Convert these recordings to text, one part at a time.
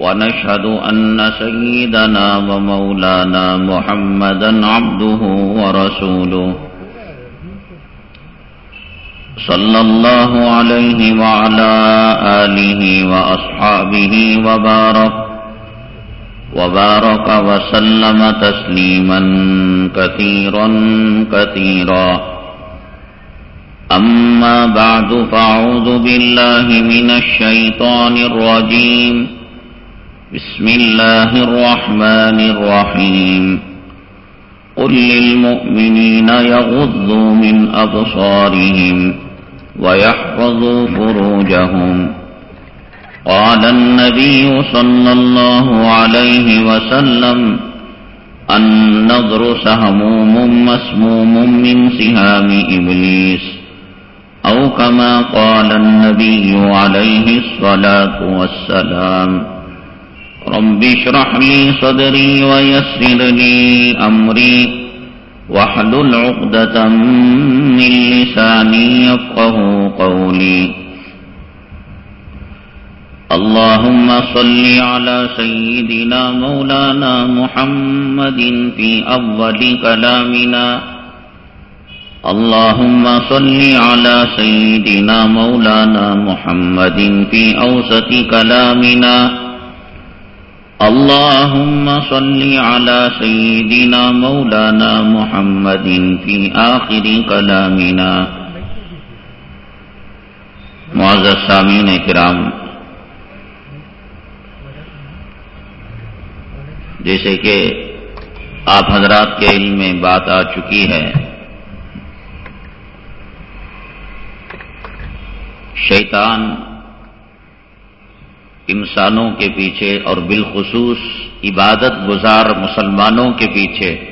ونشهد أن سيدنا ومولانا محمدا عبده ورسوله. صلى الله عليه وعلى آله وأصحابه وبارك وبارك وسلم تسليما كثيرا كثيرا. أما بعد فأعوذ بالله من الشيطان الرجيم. بسم الله الرحمن الرحيم. قل للمؤمنين يغضوا من أبصارهم ويحفظوا فروجهم. قال النبي صلى الله عليه وسلم النظر سهموم مسموم من سهام إبليس. أو كما قال النبي عليه الصلاة والسلام رب اشرح لي صدري ويسر لي أمري واحلل عقدة من لساني يفقه قولي. اللهم صل على سيدنا مولانا محمد في أول كلامنا. اللهم صل على سيدنا مولانا محمد في أوسط كلامنا. اللهم صل على سيدنا مولانا محمد في آخر كلامنا. معزز سامعین کرام، جیسے کہ آپ حضرات کے علم میں بات آ چکی ہے، شیطان انسانوں کے پیچھے اور بالخصوص عبادت گزار مسلمانوں کے پیچھے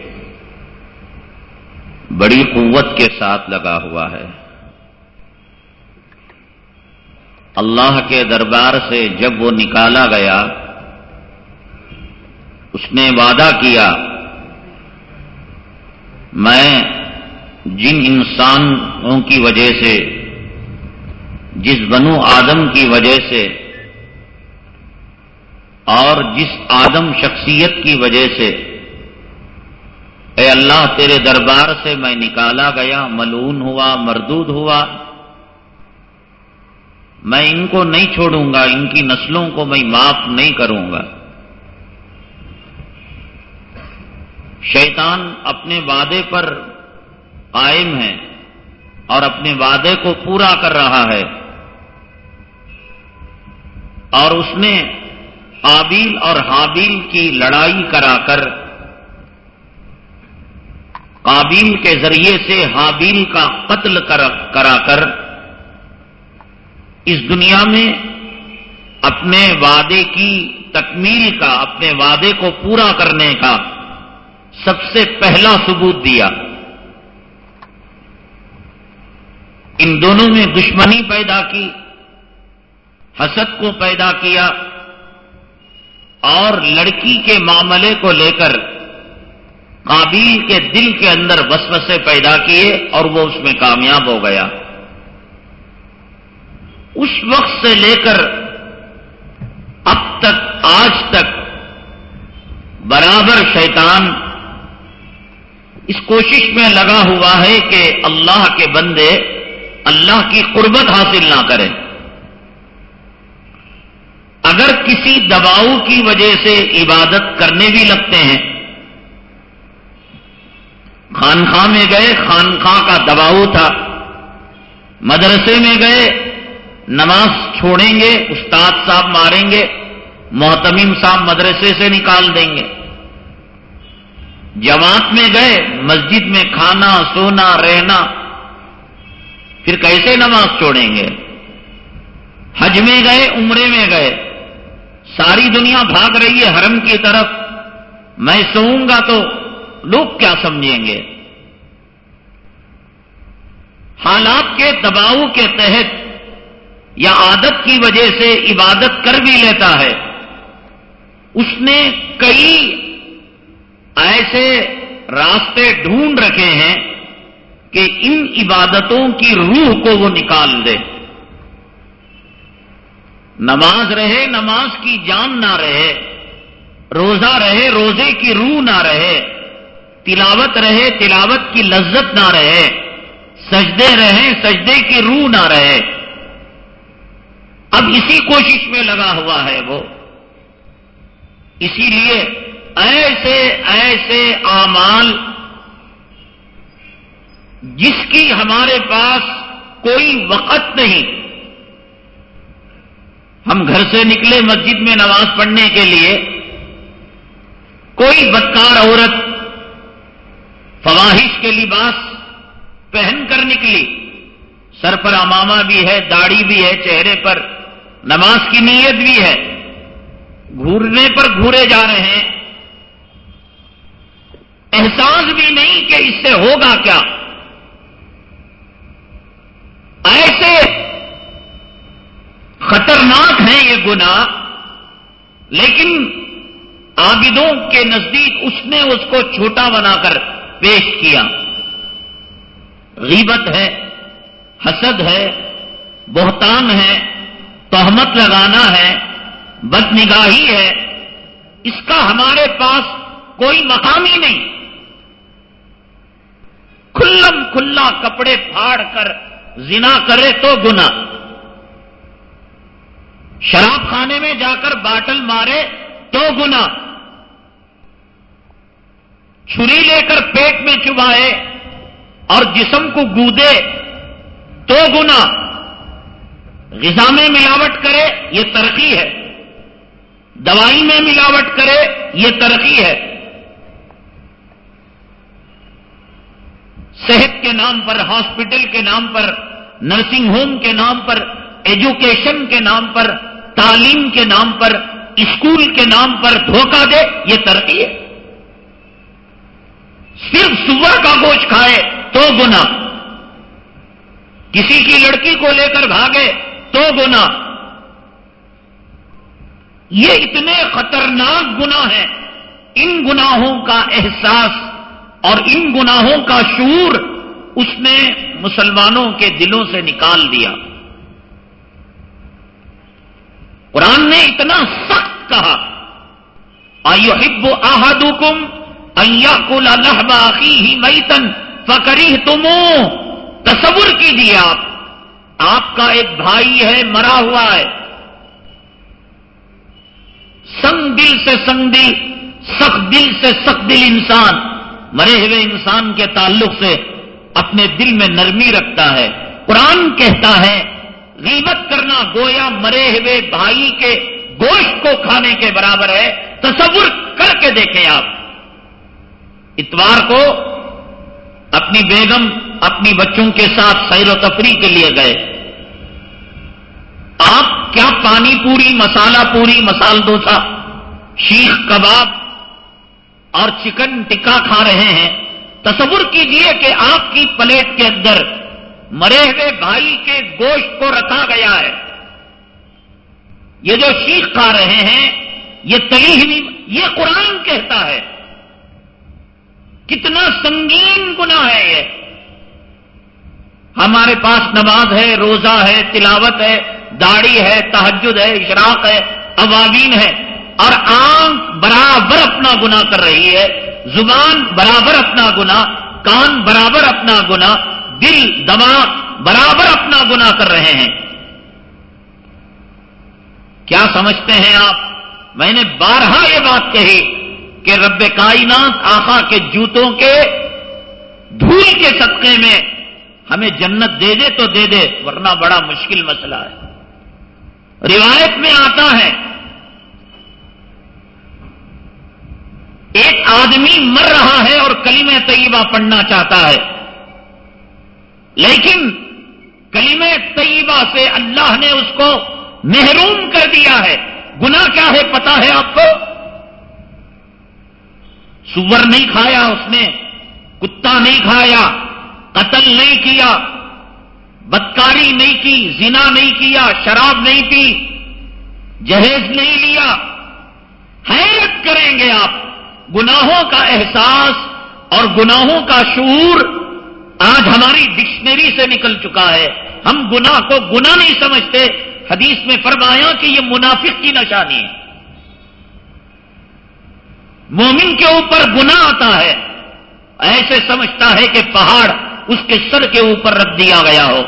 بڑی قوت کے ساتھ لگا ہوا ہے۔ اللہ کے دربار سے جب وہ نکالا گیا، اس نے وعدہ کیا، میں جن انسانوں کی وجہ سے، جس بنو آدم کی وجہ سے اور جس آدم شخصیت کی وجہ سے اے اللہ تیرے دربار سے میں نکالا گیا، ملون ہوا، مردود ہوا، میں ان کو نہیں چھوڑوں گا، ان کی نسلوں کو میں معاف نہیں کروں گا۔ شیطان اپنے وعدے پر قائم ہے اور اپنے وعدے کو پورا کر رہا ہے اور اس نے قابیل اور حابیل کی لڑائی کرا کر قابیل کے ذریعے سے حابیل کا قتل کرا کر اس دنیا میں اپنے وعدے کی تکمیل کا، اپنے وعدے کو پورا کرنے کا سب سے پہلا ثبوت دیا۔ ان دونوں میں دشمنی پیدا کی، حسد کو پیدا کیا۔ اور لڑکی کے معاملے کو لے کر قابیل کے دل کے اندر وسوسے پیدا کیے اور وہ اس میں کامیاب ہو گیا۔ اس وقت سے لے کر اب تک، آج تک برابر شیطان اس کوشش میں لگا ہوا ہے کہ اللہ کے بندے اللہ کی قربت حاصل نہ کریں۔ اگر کسی دباؤ کی وجہ سے عبادت کرنے بھی لگتے ہیں، خانخواہ میں گئے، خانخواہ کا دباؤ تھا، مدرسے میں گئے، نماز چھوڑیں گے، استاد صاحب ماریں گے محتمیم صاحب مدرسے سے نکال دیں گے۔ جماعت میں گئے، مسجد میں کھانا، سونا، رہنا، پھر کیسے نماز چھوڑیں گے؟ حج میں گئے، عمرے میں گئے۔ ساری دنیا بھاگ رہی ہے حرم کی طرف۔ میں سوؤں گا تو لوگ کیا سمجھیں گے؟ حالات کے دباؤ کے تحت یا عادت کی وجہ سے عبادت کر بھی لیتا ہے۔ اس نے کئی ایسے راستے ڈھونڈ رکھے ہیں کہ ان عبادتوں کی روح کو وہ نکال دے۔ نماز رہے، نماز کی جان نہ رہے، روزہ رہے، روزے کی روح نہ رہے، تلاوت رہے، تلاوت کی لذت نہ رہے، سجدے رہے، سجدے کی روح نہ رہے۔ اب اسی کوشش میں لگا ہوا ہے وہ۔ اسی لیے ایسے ایسے اعمال جس کی ہمارے پاس کوئی وقت نہیں ہم گھر سے نکلے مسجد میں نماز پڑھنے کے لیے، کوئی بدکار عورت فواہش کے لباس پہن کر نکلی، سر پر امامہ بھی ہے، داڑھی بھی ہے، چہرے پر نماز کی نیت بھی ہے، گھورنے پر گھورے جا رہے ہیں۔ احساس بھی نہیں کہ اس سے ہوگا کیا۔ ایسے خطرناک ہیں یہ گنا لیکن عابدوں کے نزدیک اس نے اس کو چھوٹا بنا کر پیش کیا۔ غیبت ہے، حسد ہے، بہتان ہے، تہمت لگانا ہے بد نگاہی ہے۔ اس کا ہمارے پاس کوئی مقام ہی نہیں۔ کھلم کھلا کپڑے پھاڑ کر زنا کرے تو گنا شراب خانے میں جا کر باٹل مارے تو گنا چھری لے کر پیٹ میں چبائے اور جسم کو گودے تو گنا غذا میں ملاوٹ کرے، یہ ترقی ہے۔ دوائی میں ملاوٹ کرے، یہ ترقی ہے۔ صحت کے نام پر، ہاسپٹل کے نام پر، نرسنگ ہوم کے نام پر، ایجوکیشن کے نام پر تعلیم کے نام پر، اسکول کے نام پر دھوکہ دے، یہ ترقی ہے۔ صرف سور کا گوشت کھائے تو گنا کسی کی لڑکی کو لے کر بھاگے تو گنا یہ اتنے خطرناک گنا ہیں۔ ان گناہوں کا احساس اور ان گناہوں کا شور اس نے مسلمانوں کے دلوں سے نکال دیا۔ قرآن نے اتنا سخت کہا، آئیو ہب آہدم ایا باقی ہی میتن فکری تمو تصور کیجیے آپ آپ کا ایک بھائی ہے، مرا ہوا ہے۔ سنگ دل سے سنگ دل، سخت دل سے سخت دل انسان، مرے ہوئے انسان کے تعلق سے اپنے دل میں نرمی رکھتا ہے۔ قرآن کہتا ہے غیبت کرنا گویا مرے ہوئے بھائی کے گوشت کو کھانے کے برابر ہے، تصور کر کے دیکھیں آپ۔ اتوار کو اپنی بیگم اپنی بچوں کے ساتھ سیر و تفریح کے لیے گئے۔ آپ کیا پانی پوری، مسالہ پوری، مسال ڈوسا شیخ کباب اور چکن ٹکا کھا رہے ہیں؟ تصور کیجیے کہ آپ کی پلیٹ کے اندر مرے ہوئے بھائی کے گوشت کو رکھا گیا ہے۔ یہ جو شیخ کھا رہے ہیں، یہ تلی ہوئی یہ قرآن کہتا ہے۔ کتنا سنگین گنا ہے یہ۔ ہمارے پاس نماز ہے، روزہ ہے، تلاوت ہے، داڑھی ہے تحجد ہے، اشراق ہے عوامین ہے۔ اور آنکھ برابر اپنا گنا کر رہی ہے، زبان برابر اپنا گنا کان برابر اپنا گنا دل دماغ برابر اپنا گنا کر رہے ہیں۔ کیا سمجھتے ہیں آپ؟ میں نے بارہا یہ بات کہی کہ رب کائنات آخا کے جوتوں کے، دھول کے صدقے میں ہمیں جنت دے دے تو دے دے، ورنہ بڑا مشکل مسئلہ ہے۔ روایت میں آتا ہے، ایک آدمی مر رہا ہے اور کلیم طیبہ پڑھنا چاہتا ہے۔ لیکن کلیم طیبہ سے اللہ نے اس کو محروم کر دیا ہے۔ گنا کیا ہے پتا ہے آپ کو؟ سور نہیں کھایا اس نے، کتا نہیں کھایا، قتل نہیں کیا، بدکاری نہیں کی، زنا نہیں کیا، شراب نہیں پی، جہیز نہیں لیا۔ حیرت کریں گے آپ۔ گناہوں کا احساس اور گناہوں کا شعور آج ہماری ڈکشنری سے نکل چکا ہے۔ ہم گناہ کو گناہ نہیں سمجھتے۔ حدیث میں فرمایا کہ یہ منافق کی نشانی ہے۔ مومن کے اوپر گناہ آتا ہے۔ ایسے سمجھتا ہے کہ پہاڑ اس کے سر کے اوپر رکھ دیا گیا ہو۔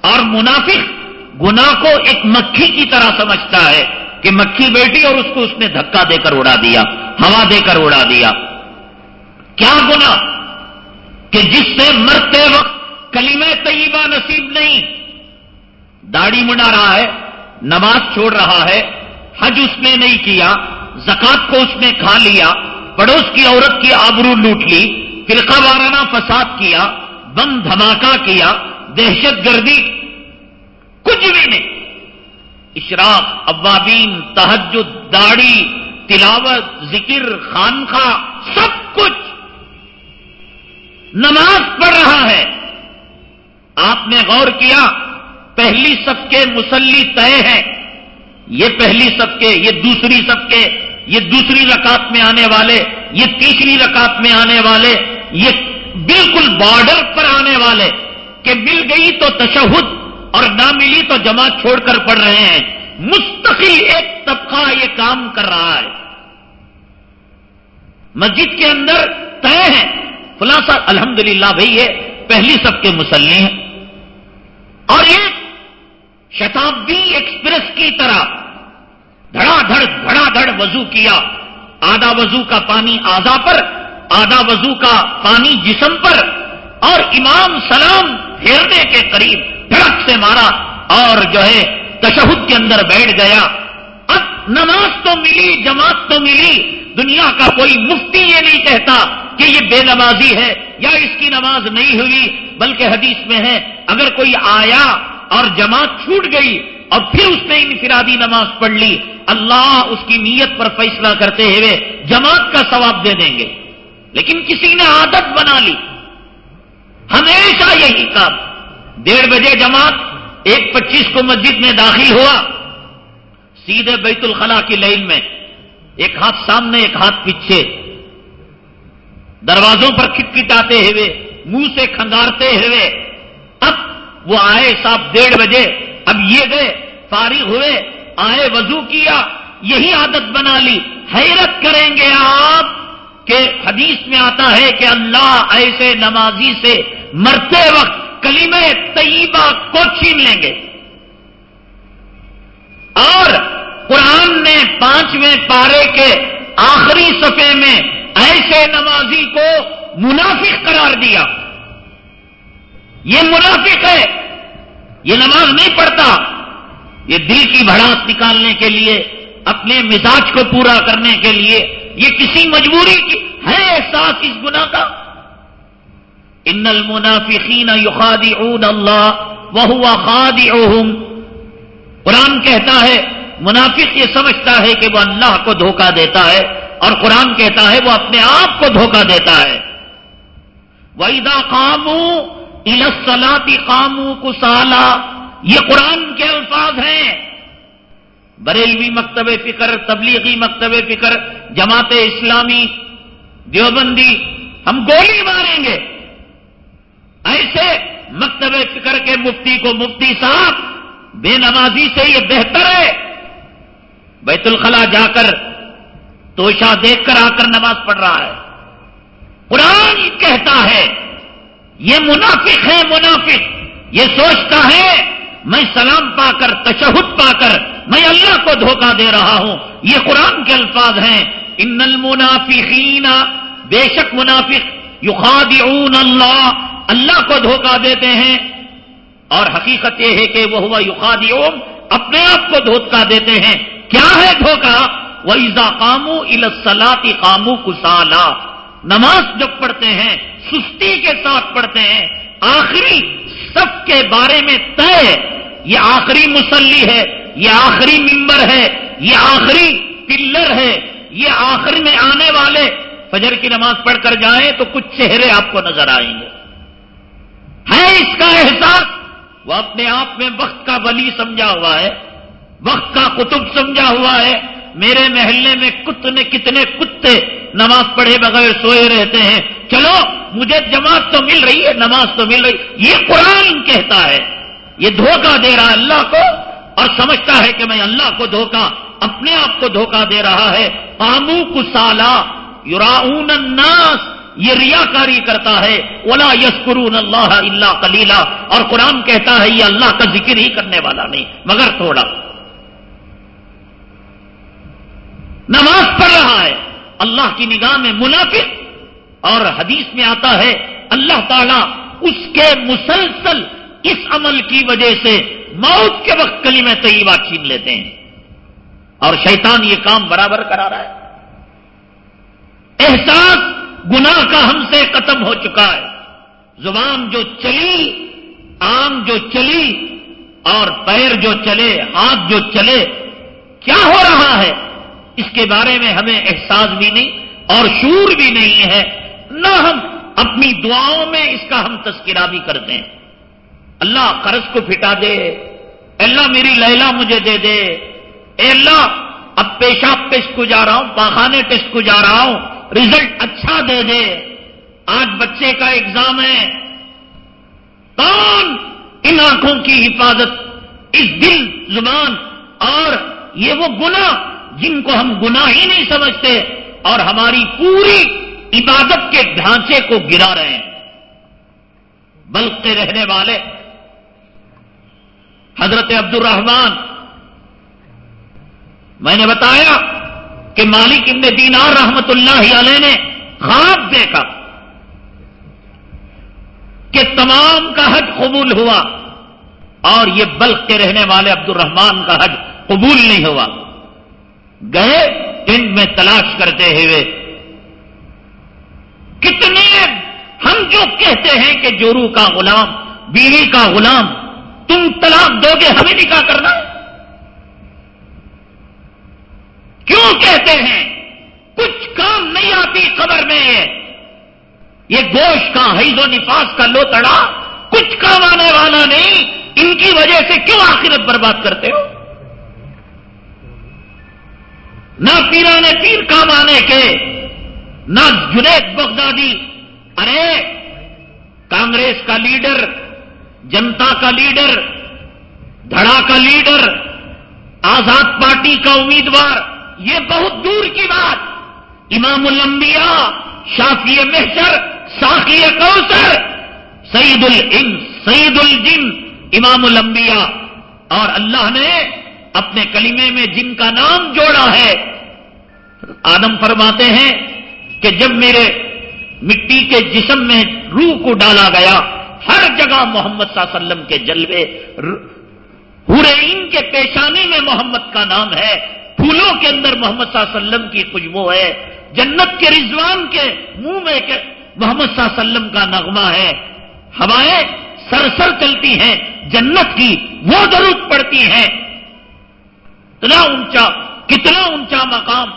اور منافق گناہ کو ایک مکھی کی طرح سمجھتا ہے کہ مکھی بیٹی اور اس کو اس نے دھکا دے کر اڑا دیا، ہوا دے کر اڑا دیا۔ کیا گنا کہ جس سے مرتے وقت کلمہ طیبہ نصیب نہیں، داڑھی مڈا رہا ہے، نماز چھوڑ رہا ہے، حج اس نے نہیں کیا زکات کو اس نے کھا لیا، پڑوس کی عورت کی آبرو لوٹ لی، فرقہ وارانہ فساد کیا، بم دھماکہ کیا، دہشت گردی، کچھ بھی نہیں۔ اشراق، ابابین تحجد داڑھی، تلاوت، ذکر خانخواہ سب کچھ نماز پڑھ رہا ہے۔ آپ نے غور کیا، پہلی سب کے مسلی طے ہیں۔ یہ پہلی سب کے، یہ دوسری سب کے، یہ دوسری رکعت میں آنے والے، یہ تیسری رکعت میں آنے والے، یہ بالکل بارڈر پر آنے والے کہ مل گئی تو تشہد اور نہ ملی تو جماعت چھوڑ کر پڑھ رہے ہیں۔ مستقل ایک طبقہ یہ کام کر رہا ہے۔ مسجد کے اندر طے ہے فلاں صاحب الحمد للہ بھائی یہ پہلی سب کے مسلح ہیں۔ اور ایک شتابدی ایکسپریس کی طرح دھڑا دھڑ دھڑا دھڑ وضو کیا۔ آدھا وضو کا پانی آدھا پر، آدھا وضو کا پانی جسم پر۔ اور امام سلام پھیرنے کے قریب دھڑک سے مارا اور جو ہے تشہد کے اندر بیٹھ گیا۔ اب نماز تو ملی، جماعت تو ملی۔ دنیا کا کوئی مفتی یہ نہیں کہتا کہ یہ بے نمازی ہے یا اس کی نماز نہیں ہوئی، بلکہ حدیث میں ہے، اگر کوئی آیا اور جماعت چھوٹ گئی اور پھر اس نے انفرادی نماز پڑھ لی، اللہ اس کی نیت پر فیصلہ کرتے ہوئے جماعت کا ثواب دے دیں گے۔ لیکن کسی نے عادت بنا لی۔ ہمیشہ یہی کام۔ ڈیڑھ بجے جماعت ایک پچیس کو مسجد میں داخل ہوا۔ سیدھے بیت الخلا کی لائن میں ایک ہاتھ سامنے، ایک ہاتھ پیچھے۔ دروازوں پر کھٹکھٹاتے ہوئے، منہ سے کھنگارتے ہوئے۔ اب وہ آئے صاحب ڈیڑھ بجے۔ اب یہ گئے، فارغ ہوئے۔ آئے، وضو کیا، یہی عادت بنا لی۔ حیرت کریں گے آپ کہ حدیث میں آتا ہے کہ اللہ ایسے نمازی سے مرتے وقت کلیم طیبہ کو چھین لیں گے۔ اور قرآن نے پانچویں پارے کے آخری صفحے میں ایسے نمازی کو منافق قرار دیا۔ یہ منافق ہے۔ یہ نماز نہیں پڑھتا۔ یہ دل کی بھڑاس نکالنے کے لیے، اپنے مزاج کو پورا کرنے کے لیے یہ کسی مجبوری کی ہے احساس اس گنا کا؟ ان المنافقین یخادعون اللہ وہ خادی قرآن کہتا ہے منافق یہ سمجھتا ہے کہ وہ اللہ کو دھوکہ دیتا ہے اور قرآن کہتا ہے وہ اپنے آپ کو دھوکہ دیتا ہے۔ ویدا کاموں السلاتی قامو کسالا یہ قرآن کے الفاظ ہیں۔ بریلوی مکتب فکر، تبلیغی مکتب فکر، جماعت اسلامی، دیوبندی، ہم گولی ماریں گے۔ ایسے مکتب فکر کے مفتی کو مفتی صاحب بے نمازی سے یہ بہتر ہے۔ بیت الخلا جا کر توشا دیکھ کر آ کر نماز پڑھ رہا ہے۔ قرآن کہتا ہے، یہ منافق ہے منافق۔ یہ سوچتا ہے، میں سلام پا کر، تشہد پا کر، میں اللہ کو دھوکہ دے رہا ہوں۔ یہ قرآن کے الفاظ ہیں۔ ان المنافقین، بے شک منافق، یخادعون اللہ۔ اللہ کو دھوکہ دیتے ہیں۔ اور حقیقت یہ ہے کہ وہ ہوا یخادعون، اپنے آپ کو دھوکہ دیتے ہیں۔ کیا ہے دھوکہ؟ وہ ایزا کامو السلاتی کامو کسالا نماز جب پڑھتے ہیں، سستی کے ساتھ پڑھتے ہیں، آخری سب کے بارے میں طے۔ یہ آخری مسلی ہے، یہ آخری ممبر ہے، یہ آخری پلر ہے، یہ آخر میں آنے والے۔ فجر کی نماز پڑھ کر جائیں تو کچھ چہرے آپ کو نظر آئیں گے۔ ہے اس کا احساس؟ وہ اپنے آپ میں وقت کا ولی سمجھا ہوا ہے۔ وقت کا کتب سمجھا ہوا ہے۔ میرے محلے میں کتنے کتنے کتے نماز پڑھے بغیر سوئے رہتے ہیں۔ چلو، مجھے جماعت تو مل رہی ہے، نماز تو مل رہی۔ یہ قرآن کہتا ہے۔ یہ دھوکہ دے رہا ہے اللہ کو اور سمجھتا ہے کہ میں اللہ کو دھوکہ، اپنے آپ کو دھوکہ دے رہا ہے۔ پامو کسالا یوراون الناس، یہ ریاکاری کرتا ہے۔ اولا یسکرون اللہ اللہ کلیلہ اور قرآن کہتا ہے، یہ اللہ کا ذکر ہی کرنے والا نہیں، مگر تھوڑا۔ نماز پڑھ رہا ہے۔ اللہ کی نگاہ میں منافق۔ اور حدیث میں آتا ہے، اللہ تعالیٰ اس کے مسلسل اس عمل کی وجہ سے موت کے وقت کلی میں طیبہ چھین لیتے ہیں۔ اور شیطان یہ کام برابر کرا رہا ہے۔ احساس گناہ کا ہم سے ختم ہو چکا ہے۔ زبان جو چلی آم جو چلی، اور پیر جو چلے، ہاتھ جو چلے، کیا ہو رہا ہے؟ اس کے بارے میں ہمیں احساس بھی نہیں اور شور بھی نہیں ہے، نہ ہم اپنی دعاؤں میں اس کا ہم تذکرہ بھی کرتے ہیں اللہ قرض کو پھٹا دے اللہ میری لیلا مجھے دے دے۔ اے اللہ، اب پیشاب ٹیسٹ کو جا رہا ہوں، پاخانے ٹیسٹ کو جا رہا ہوں، رزلٹ اچھا دے دے۔ آج بچے کا ایگزام ہے۔ کون ان آنکھوں کی حفاظت، اس دل، زبان اور یہ وہ گنا جن کو ہم گنا ہی نہیں سمجھتے اور ہماری پوری عبادت کے ڈھانچے کو گرا رہے ہیں۔ بلکہ رہنے والے، حضرت عبد الرحمان میں نے بتایا کہ مالک ابن دینار رحمت اللہ علیہ نے خواب دیکھا کہ تمام کا حج قبول ہوا اور یہ بلق کے رہنے والے عبد الرحمان کا حج قبول نہیں ہوا۔ گئے ٹینٹ میں تلاش کرتے ہوئے۔ کتنے ہم جو کہتے ہیں کہ جورو کا غلام، بیوی کا غلام، تم طلاق دو گے، ہمیں نکاح کرنا۔ کیوں کہتے ہیں؟ کچھ کام نہیں آتی خبر میں۔ یہ گوشت کا حید و نفاس کا لو تڑا، کچھ کام آنے والا نہیں، ان کی وجہ سے کیوں آخرت برباد کرتے ہو؟ نہ پیرانے پیر کام آنے کے، نہ جنید بغدادی۔ ارے، کانگریس کا لیڈر، جنتا کا لیڈر، دھڑا کا لیڈر، آزاد پارٹی کا امیدوار، یہ بہت دور کی بات۔ امام الانبیاء شافی محشر ساقی کوثر سعید الن سعید الجن، امام الانبیاء۔ اور اللہ نے اپنے کلمے میں جن کا نام جوڑا ہے آدم فرماتے ہیں کہ جب میرے مٹی کے جسم میں روح کو ڈالا گیا، ہر جگہ محمد صلی اللہ علیہ وسلم کے جلوے ہورین کے پیشانی میں محمد کا نام ہے، پھولوں کے اندر محمد صلی اللہ علیہ وسلم کی خوشبو ہے، جنت کے رضوان کے منہ میں محمد صلی اللہ علیہ وسلم کا نغمہ ہے۔ ہوائیں سرسر چلتی ہیں، جنت کی وہ ضرورت پڑتی ہیں۔ اتنا اونچا، کتنا اونچا مقام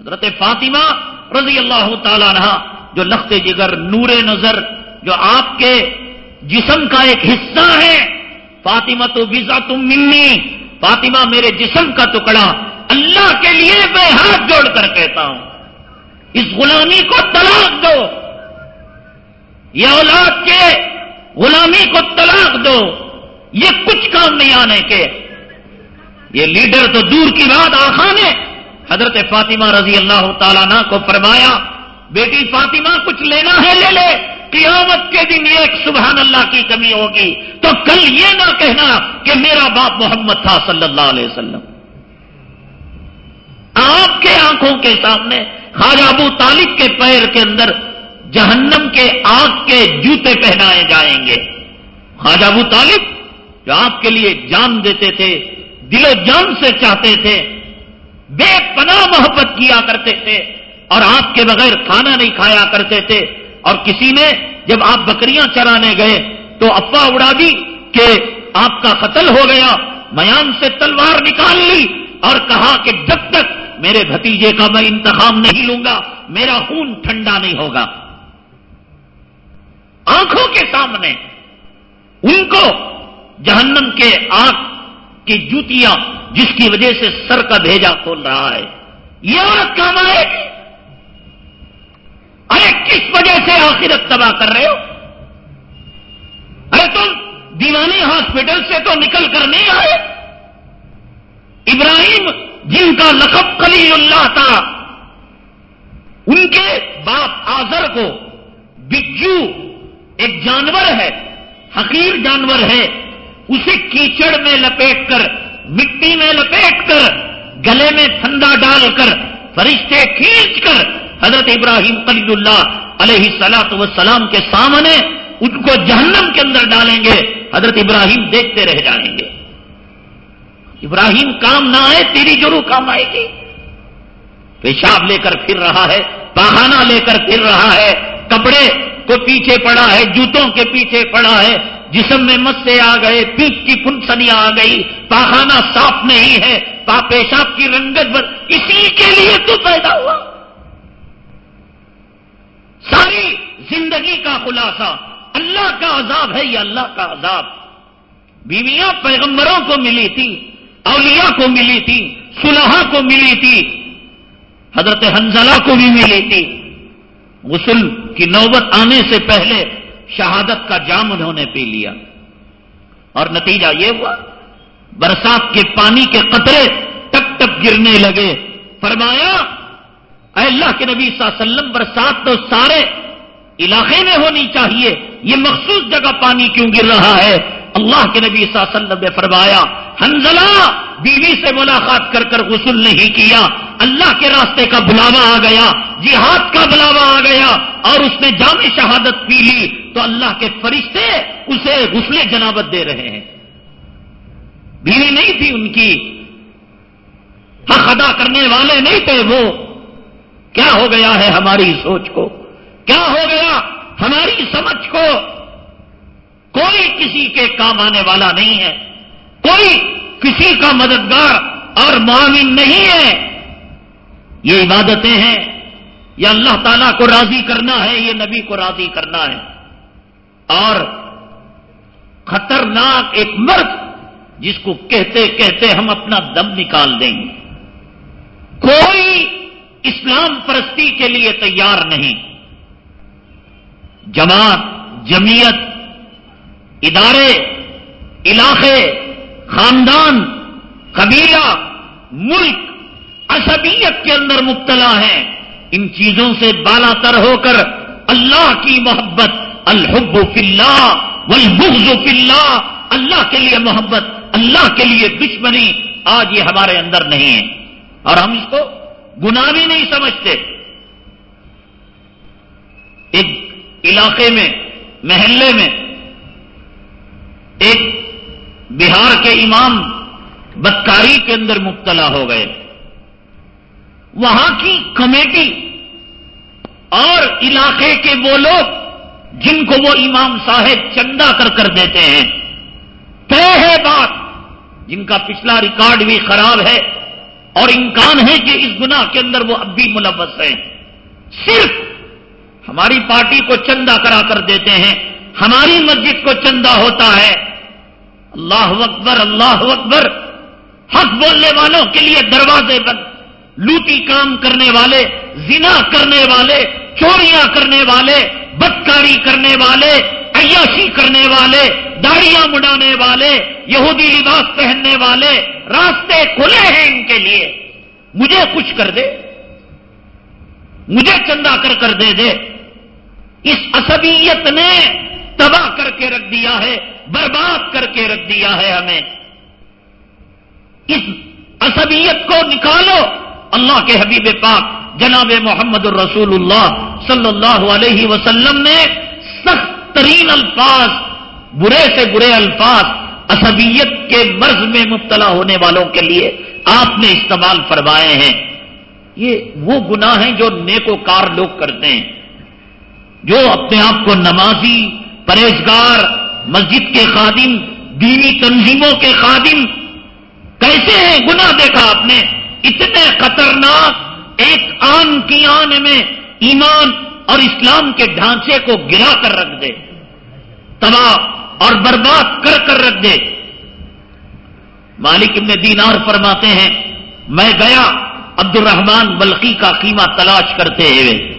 حضرت فاطمہ رضی اللہ تعالی رہا جو لخت جگر، نور نظر، جو آپ کے جسم کا ایک حصہ ہے، فاطمہ تو ویزا تم منی، فاطمہ میرے جسم کا ٹکڑا، اللہ کے لیے میں ہاتھ جوڑ کر کہتا ہوں۔ اس غلامی کو طلاق دو۔ یا اولاد کے غلامی کو طلاق دو۔ یہ کچھ کام نہیں آنے کے۔ یہ لیڈر تو دور کی بات آخا نے حضرت فاطمہ رضی اللہ تعالیٰ کو فرمایا، بیٹی فاطمہ کچھ لینا ہے لے لے، قیامت کے دن ایک سبحان اللہ کی کمی ہوگی، تو کل یہ نہ کہنا کہ میرا باپ محمد تھا صلی اللہ علیہ وسلم۔ آپ کے آنکھوں کے سامنے خواجہ ابو طالب کے پیر کے اندر جہنم کے آگ کے جوتے پہنائے جائیں گے۔ خواجہ ابو طالب جو آپ کے لیے جان دیتے تھے، دل و جان سے چاہتے تھے بے پناہ محبت کیا کرتے تھے اور آپ کے بغیر کھانا نہیں کھایا کرتے تھے اور کسی نے جب آپ بکریاں چرانے گئے تو افواہ اڑا دی کہ آپ کا قتل ہو گیا، میان سے تلوار نکال لی اور کہا کہ جب تک میرے بھتیجے کا میں انتخاب نہیں لوں گا، میرا خون ٹھنڈا نہیں ہوگا۔ آنکھوں کے سامنے ان کو جہنم کے آگ کی جوتیاں جس کی وجہ سے سر کا بھیجا کھول رہا ہے۔ یہ عورت کام آئے گی ارے کس وجہ سے آخرت تباہ کر رہے ہو؟ ارے تم دیوانی ہاسپٹل سے تو نکل کر نہیں آئے؟ ابراہیم جن کا لقب کلی اللہ تھا، ان کے باپ آزر کو بجو ایک جانور ہے، حقیر جانور ہے، اسے کیچڑ میں لپیٹ کر مٹی میں لپیٹ کر، گلے میں ٹھنڈا ڈال کر، فرشتے کھینچ کر حضرت ابراہیم قلی اللہ علیہ سلاط وسلام کے سامنے ان کو جہنم کے اندر ڈالیں گے۔ حضرت ابراہیم دیکھتے رہ جائیں گے۔ ابراہیم کام نہ آئے، تیری ضرور کام آئے گی۔ پیشاب لے کر پھر رہا ہے پہانا لے کر پھر رہا ہے۔ کپڑے کو پیچھے پڑا ہے، جوتوں کے پیچھے پڑا ہے۔ جسم میں مسے آ گئے، پیٹ کی پنسنیاں آ گئی، پاخانہ صاف نہیں ہے پا پیشاب کی رنگت بر اسی کے لیے تو پیدا ہوا۔ ساری زندگی کا خلاصہ اللہ کا عذاب ہے، یہ اللہ کا عذاب۔ بیویاں پیغمبروں کو ملی تھی، اولیاء کو ملی تھی سلحا کو ملی تھی، حضرت حنزلہ کو بھی ملی تھی۔ غسل کی نوبت آنے سے پہلے شہادت کا جام انہوں نے پی لیا۔ اور نتیجہ یہ ہوا، برسات کے پانی کے قطرے ٹپ ٹپ گرنے لگے۔ فرمایا، اے اللہ کے نبی صلی اللہ علیہ وسلم، برسات تو سارے علاقے میں ہونی چاہیے۔ یہ مخصوص جگہ پانی کیوں گر رہا ہے؟ اللہ کے نبی صلی اللہ علیہ وسلم نے فرمایا حنزلہ بیوی سے ملاقات کر کر غسل نہیں کیا، اللہ کے راستے کا بلاوا آ گیا، جہاد کا بلاوا آ گیا اور اس نے جامع شہادت پی لی، تو اللہ کے فرشتے اسے غسل جنابت دے رہے ہیں۔ بیوی نہیں تھی ان کی۔ حق ادا کرنے والے نہیں تھے وہ۔ کیا ہو گیا ہے ہماری سوچ کو؟ کیا ہو گیا ہماری سمجھ کو؟ کوئی کسی کے کام آنے والا نہیں ہے۔ کوئی کسی کا مددگار اور معاون نہیں ہے۔ یہ عبادتیں ہیں۔ یہ اللہ تعالیٰ کو راضی کرنا ہے، یہ نبی کو راضی کرنا ہے۔ اور خطرناک ایک مرد جس کو کہتے کہتے ہم اپنا دم نکال دیں گے۔ کوئی اسلام پرستی کے لیے تیار نہیں۔ جماعت جمیت ادارے، علاقے خاندان، قبیلہ، ملک، عصبیت کے اندر مبتلا ہے۔ ان چیزوں سے بالا تر ہو کر اللہ کی محبت، الحب فی اللہ والبغض فی اللہ اللہ کے لیے محبت، اللہ کے لیے دشمنی، آج یہ ہمارے اندر نہیں ہے۔ اور ہم اس کو گناہ بھی نہیں سمجھتے۔ ایک علاقے میں، محلے میں، ایک بہار کے امام بدکاری کے اندر مبتلا ہو گئے۔ وہاں کی کمیٹی اور علاقے کے وہ لوگ جن کو وہ امام صاحب چندہ کر کر دیتے ہیں۔ طے ہے بات، جن کا پچھلا ریکارڈ بھی خراب ہے اور امکان ہے کہ اس گناہ کے اندر وہ اب بھی ملوث ہیں۔ صرف ہماری پارٹی کو چندہ کرا کر دیتے ہیں، ہماری مسجد کو چندہ ہوتا ہے۔ اللہ اکبر اللہ اکبر۔ حق بولنے والوں کے لیے دروازے بند۔ لوٹی کام کرنے والے، زنا کرنے والے، چوریاں کرنے والے، بدکاری کرنے والے، عیاشی کرنے والے، داڑیاں مڈانے والے، یہودی لباس پہننے والے، راستے کھلے ہیں ان کے لیے۔ مجھے کچھ کر دے۔ مجھے چندہ کر کر دے دے۔ اس عصبیت نے تباہ کر کے رکھ دیا ہے۔ برباد کر کے رکھ دیا ہے ہمیں۔ اس عصبیت کو نکالو۔ اللہ کے حبیب پاک جناب محمد الرسول اللہ صلی اللہ علیہ وسلم نے سخت ترین الفاظ، برے سے برے الفاظ اسبیت کے مرض میں مبتلا ہونے والوں کے لیے آپ نے استعمال فرمائے ہیں۔ یہ وہ گناہ ہیں جو نیکو کار لوگ کرتے ہیں۔ جو اپنے آپ کو نمازی، پرہیزگار مسجد کے خادم، دینی تنظیموں کے خادم، کیسے ہیں گناہ دیکھا آپ نے؟ اتنے خطرناک، ایک آن کی آن میں ایمان اور اسلام کے ڈھانچے کو گرا کر رکھ دے، تباہ اور برباد کر کر رکھ دے۔ مالک ابن دینار فرماتے ہیں، میں گیا عبد الرحمان بلقی کا قیمہ تلاش کرتے ہوئے۔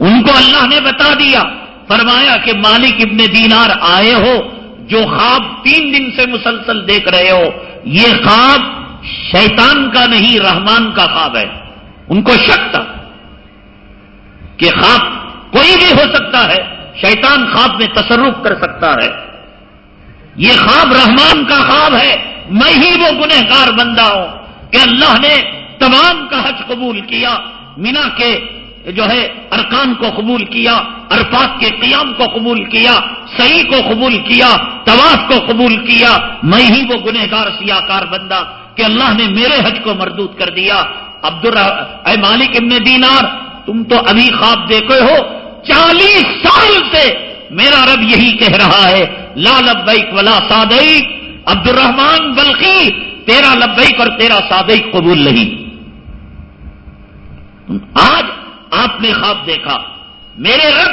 ان کو اللہ نے بتا دیا۔ فرمایا کہ مالک ابن دینار آئے ہو، جو خواب تین دن سے مسلسل دیکھ رہے ہو، یہ خواب شیطان کا نہیں، رحمان کا خواب ہے۔ ان کو شک تھا کہ خواب کوئی بھی ہو سکتا ہے، شیطان خواب میں تصرف کر سکتا ہے۔ یہ خواب رحمان کا خواب ہے۔ میں ہی وہ گنہگار بندہ ہوں کہ اللہ نے تمام کا حج قبول کیا۔ مینا کے جو ہے، ارکان کو قبول کیا عرفات کے قیام کو قبول کیا صحیح کو قبول کیا، طواف کو قبول کیا۔ میں ہی وہ گنہگار سیاہ کار بندہ کہ اللہ نے میرے حج کو مردود کر دیا۔ عبد اے مالک ابن دینار، تم تو ابھی خواب دیکھے ہو۔ چالیس سال سے میرا رب یہی کہہ رہا ہے، لا لبیک ولا سادیک عبد الرحمان بلقی تیرا لبیک اور تیرا سادیک قبول نہیں۔ آج آپ نے خواب دیکھا۔ میرے رب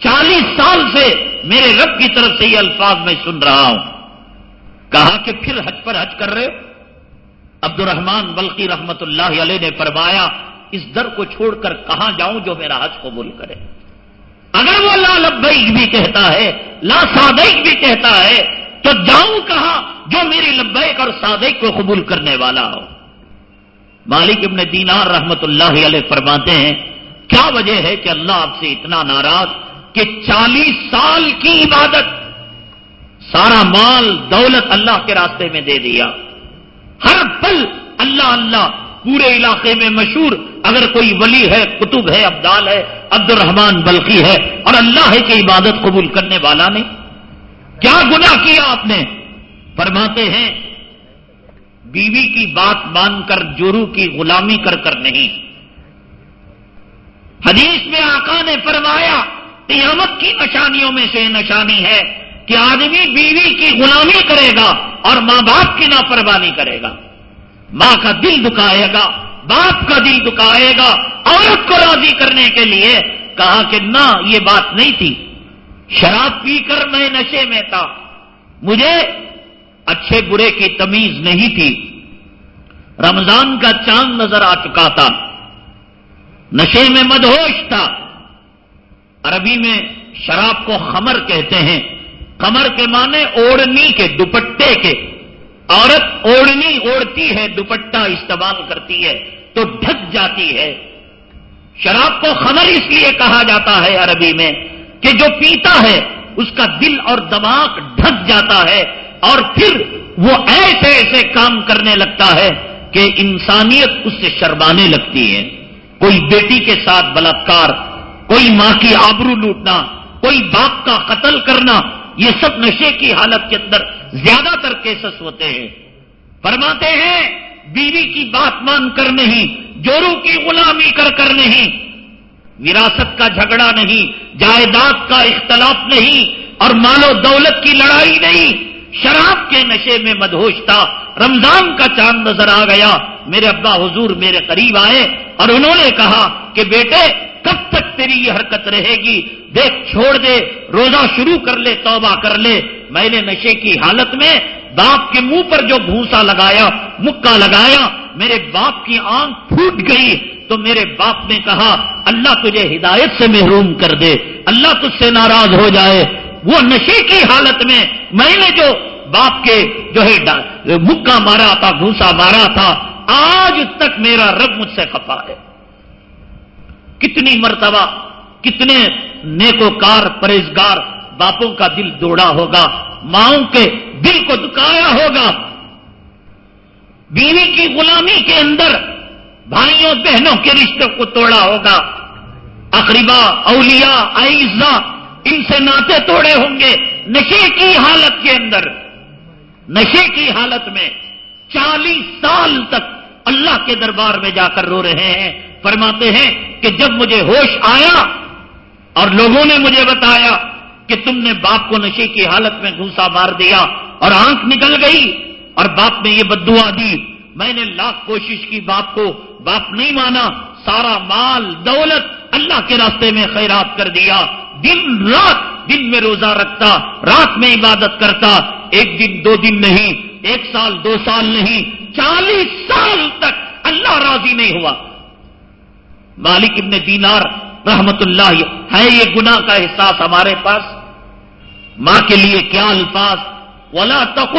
چالیس سال سے میرے رب کی طرف سے یہ الفاظ میں سن رہا ہوں۔ کہا کہ پھر حج پر حج کر رہے عبد الرحمان بلقی رحمت اللہ علیہ نے فرمایا، اس در کو چھوڑ کر کہاں جاؤں جو میرا حج قبول کرے؟ اگر وہ لا لبیک بھی کہتا ہے، لا سادیک بھی کہتا ہے، تو جاؤں کہاں جو میری لبیک اور سادیک کو قبول کرنے والا ہو؟ مالک ابن دینار رحمت اللہ علیہ فرماتے ہیں کیا وجہ ہے کہ اللہ آپ سے اتنا ناراض کہ چالیس سال کی عبادت سارا مال دولت اللہ کے راستے میں دے دیا؟ ہر پل اللہ اللہ پورے علاقے میں مشہور، اگر کوئی ولی ہے کتب ہے، ابدال ہے عبد الرحمان بلقی ہے، اور اللہ ہے کہ عبادت قبول کرنے والا نہیں؟ کیا گناہ کیا آپ نے؟ فرماتے ہیں، بیوی کی بات مان کر، جورو کی غلامی کر کر نہیں۔ حدیث میں آقا نے فرمایا، قیامت کی نشانیوں میں سے نشانی ہے کہ آدمی بیوی کی غلامی کرے گا اور ماں باپ کی ناپروانی کرے گا۔ ماں کا دل دکھائے گا، باپ کا دل دکھائے گا عورت کو راضی کرنے کے لیے۔ کہا کہ نہ، یہ بات نہیں تھی۔ شراب پی کر میں نشے میں تھا۔ مجھے اچھے برے کی تمیز نہیں تھی۔ رمضان کا چاند نظر آ چکا تھا۔ نشے میں مدہوش تھا۔ عربی میں شراب کو خمر کہتے ہیں۔ خمر کے معنی اوڑنی کے، دوپٹے کے۔ عورت اوڑنی اوڑتی ہے، دوپٹہ استعمال کرتی ہے تو ڈھک جاتی ہے۔ شراب کو خمر اس لیے کہا جاتا ہے عربی میں کہ جو پیتا ہے، اس کا دل اور دماغ ڈھک جاتا ہے اور پھر وہ ایسے ایسے کام کرنے لگتا ہے کہ انسانیت اس سے شرمانے لگتی ہے۔ کوئی بیٹی کے ساتھ بلاکار، کوئی ماں کی آبرو لوٹنا، کوئی باپ کا قتل کرنا، یہ سب نشے کی حالت کے اندر زیادہ تر کیسس ہوتے ہیں۔ فرماتے ہیں، بیوی کی بات مان کر نہیں، جورو کی غلامی کر کر نہیں۔ وراثت کا جھگڑا نہیں، جائیداد کا اختلاف نہیں، اور مال و دولت کی لڑائی نہیں۔ شراب کے نشے میں مدہوش تھا۔ رمضان کا چاند نظر آ گیا۔ میرے ابا حضور میرے قریب آئے اور انہوں نے کہا کہ بیٹے، کب تک تیری یہ حرکت رہے گی؟ دیکھ، چھوڑ دے، روزہ شروع کر لے، توبہ کر لے۔ میں نے نشے کی حالت میں باپ کے منہ پر جو بھوسا لگایا مکہ لگایا، میرے باپ کی آنکھ پھوٹ گئی۔ تو میرے باپ نے کہا، اللہ تجھے ہدایت سے محروم کر دے۔ اللہ تجھ سے ناراض ہو جائے۔ وہ نشے کی حالت میں میں نے جو باپ کے جو ہے مکہ مارا تھا گھوسا مارا تھا، آج تک میرا رب مجھ سے کھپا ہے۔ کتنی مرتبہ، کتنے نیکوکار، پرہیزگار باپوں کا دل دوڑا ہوگا، ماؤں کے دل کو دکایا ہوگا۔ بیوی کی غلامی کے اندر بھائیوں، بہنوں کے رشتوں کو توڑا ہوگا۔ اقریبا اولیاء آئزہ ان سے ناطے توڑے ہوں گے۔ نشے کی حالت کے اندر نشے کی حالت میں چالیس سال تک اللہ کے دربار میں جا کر رو رہے ہیں، فرماتے ہیں کہ جب مجھے ہوش آیا اور لوگوں نے مجھے بتایا کہ تم نے باپ کو نشے کی حالت میں گھوسا مار دیا اور آنکھ نکل گئی اور باپ نے یہ بدعا دی، میں نے لاکھ کوشش کی باپ کو، باپ نہیں مانا، سارا مال دولت اللہ کے راستے میں خیرات کر دیا۔ دن رات دن میں روزہ رکھتا، رات میں عبادت کرتا، ایک دن دو دن نہیں، ایک سال دو سال نہیں، چالیس سال تک اللہ راضی نہیں ہوا۔ مالک ابن دینار رحمت اللہ ہے یہ گناہ کا احساس ہمارے پاس؟ ماں کے لیے کیا الفاظ؟ ولا تق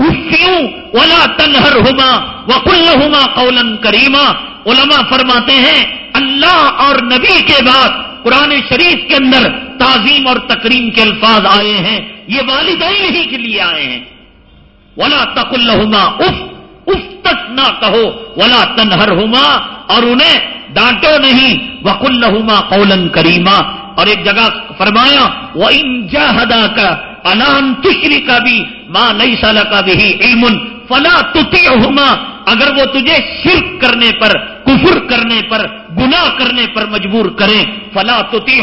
افیوں ولا تنہر ہوما وکل ہوما قولن کریما علماء فرماتے ہیں، اللہ اور نبی کے بعد قرآن شریف کے اندر تعظیم اور تکریم کے الفاظ آئے ہیں، یہ والدین ہی کے لیے آئے ہیں۔ ولا تق الحما اف اف تک نہ کہو۔ ولا تنہر ہوما اور انہیں ڈانٹو نہیں۔ وکل لہما قولن کریما۔ اور ایک جگہ فرمایا وہ ان جہدا کا الان تشری کا بھی ماں نئی سال کا بھی علم۔ فلا تتی اگر وہ تجھے شرک کرنے پر، کفر کرنے پر، گناہ کرنے پر مجبور کریں، فلا تتی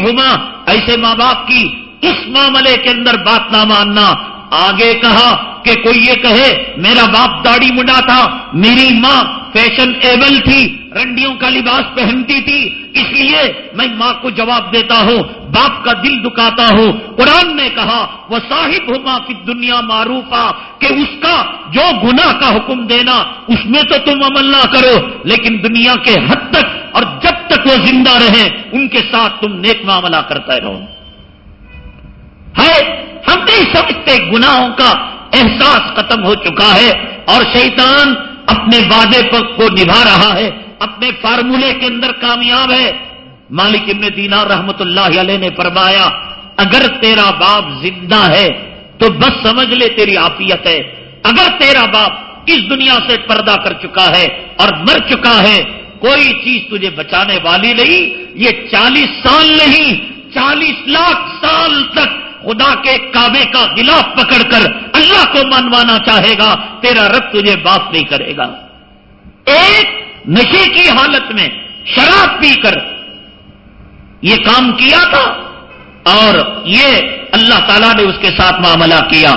ایسے ماں باپ کی اس معاملے کے اندر بات نہ ماننا۔ آگے کہا کہ کوئی یہ کہے، میرا باپ داڑھی مڈا تھا، میری ماں فیشن ایبل تھی رنڈیوں کا لباس پہنتی تھی، اس لیے میں ماں کو جواب دیتا ہوں، باپ کا دل دکاتا ہوں۔ قرآن نے کہا وہ صاحب ہو کی دنیا معروف کہ اس کا جو گناہ کا حکم دینا، اس میں تو تم عمل نہ کرو، لیکن دنیا کے حد تک اور جب تک وہ زندہ رہے ان کے ساتھ تم نیک معاملہ کرتے رہو۔ ہے ہم نہیں سمجھتے گناہوں کا احساس ختم ہو چکا ہے اور شیطان اپنے وعدے پر کو نبھا رہا ہے۔ اپنے فارمولے کے اندر کامیاب ہے۔ مالک ابن دینا رحمت اللہ علیہ نے فرمایا، اگر تیرا باپ زندہ ہے تو بس سمجھ لے تیری آفیت ہے۔ اگر تیرا باپ اس دنیا سے پردہ کر چکا ہے اور مر چکا ہے، کوئی چیز تجھے بچانے والی نہیں۔ یہ چالیس سال نہیں، چالیس لاکھ سال تک خدا کے کعبے کا گلاف پکڑ کر اللہ کو منوانا چاہے گا، تیرا رب تجھے باپ نہیں کرے گا۔ ایک نشے کی حالت میں شراب پی کر یہ کام کیا تھا اور یہ اللہ تعالیٰ نے اس کے ساتھ معاملہ کیا۔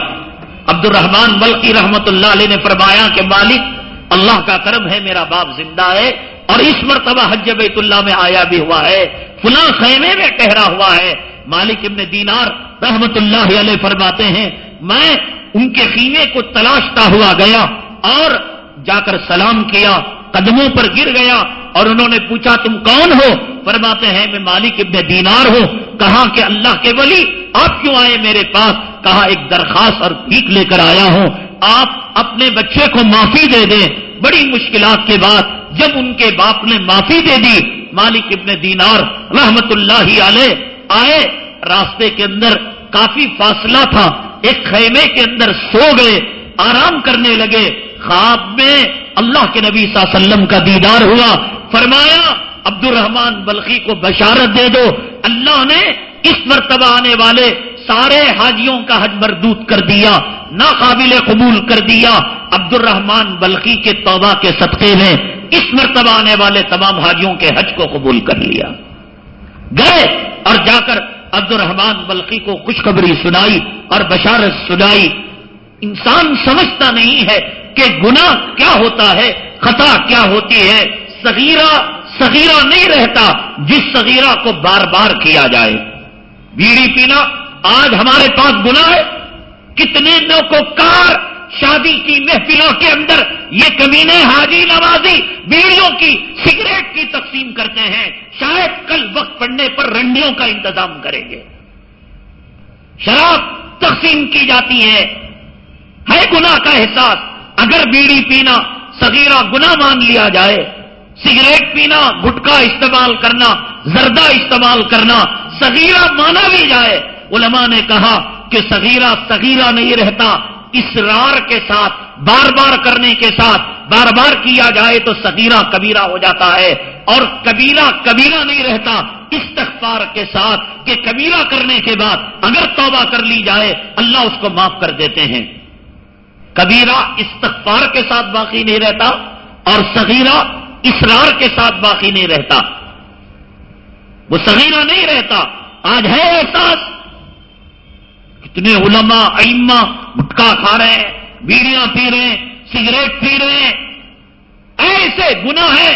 عبد الرحمان بلقی رحمت اللہ علیہ نے فرمایا کہ مالک، اللہ کا کرم ہے، میرا باپ زندہ ہے اور اس مرتبہ حج بیت اللہ میں آیا بھی ہوا ہے، فلاں خیمے میں ٹہرا ہوا ہے۔ مالک ابن دینار رحمت اللہ علیہ فرماتے ہیں، میں ان کے خیمے کو تلاشتا ہوا گیا اور جا کر سلام کیا۔ قدموں پر گر گیا اور انہوں نے پوچھا، تم کون ہو؟ فرماتے ہیں، میں مالک ابن دینار ہوں. کہا کہ اللہ کے ولی، آپ کیوں آئے میرے پاس؟ کہا، ایک درخواست اور بھیک لے کر آیا ہوں۔ آپ اپنے بچے کو معافی دے دیں۔ بڑی مشکلات کے بعد جب ان کے باپ نے معافی دے دی، مالک ابن دینار رحمت اللہ علیہ آئے۔ راستے کے اندر کافی فاصلہ تھا۔ ایک خیمے کے اندر سو گئے، آرام کرنے لگے۔ خواب میں اللہ کے نبی صلی اللہ علیہ وسلم کا دیدار ہوا، فرمایا عبد الرحمان بلخی کو بشارت دے دو، اللہ نے اس مرتبہ آنے والے سارے حاجیوں کا حج مردود کر دیا، ناقابل قبول کر دیا عبد الرحمان بلخی کے توبہ کے صدقے نے اس مرتبہ آنے والے تمام حاجیوں کے حج کو قبول کر لیا۔ گئے اور جا کر عبد الرحمان بلقی کو خوشخبری سنائی اور بشارت سنائی۔ انسان سمجھتا نہیں ہے کہ گنا کیا ہوتا ہے، خطا کیا ہوتی ہے۔ صغیرہ صغیرہ نہیں رہتا جس صغیرہ کو بار بار کیا جائے۔ بیڑی پینا، آج ہمارے پاس گنا ہے۔ کتنے کو کار شادی کی محفلوں کے اندر یہ کمینے حاجی نوازی بیڑیوں کی سگریٹ کی تقسیم کرتے ہیں۔ شاید کل وقت پڑنے پر رنڈیوں کا انتظام کریں گے۔ شراب تقسیم کی جاتی ہے۔ ہے گنا کا احساس۔ اگر بیڑی پینا صغیرہ گنا مان لیا جائے، سگریٹ پینا گٹکا استعمال کرنا، زردہ استعمال کرنا صغیرہ مانا بھی جائے۔ علماء نے کہا کہ صغیرہ صغیرہ نہیں رہتا، اسرار کے ساتھ، بار بار کرنے کے ساتھ، بار بار کیا جائے تو صغیرہ کبیرہ ہو جاتا ہے۔ اور کبیرہ کبیرہ نہیں رہتا، استغفار کے ساتھ کہ کبیرہ کرنے کے بعد اگر توبہ کر لی جائے، اللہ اس کو معاف کر دیتے ہیں۔ کبیرہ استغفار کے ساتھ باقی نہیں رہتا اور صغیرہ اسرار کے ساتھ باقی نہیں رہتا۔ وہ صغیرہ نہیں رہتا، آج ہے احساس کتنے علماء، ائمہ گٹکا کھا رہے ہیں، بیڑیاں پی رہے ہیں، سگریٹ پی رہے ہیں۔ ایسے گنا ہے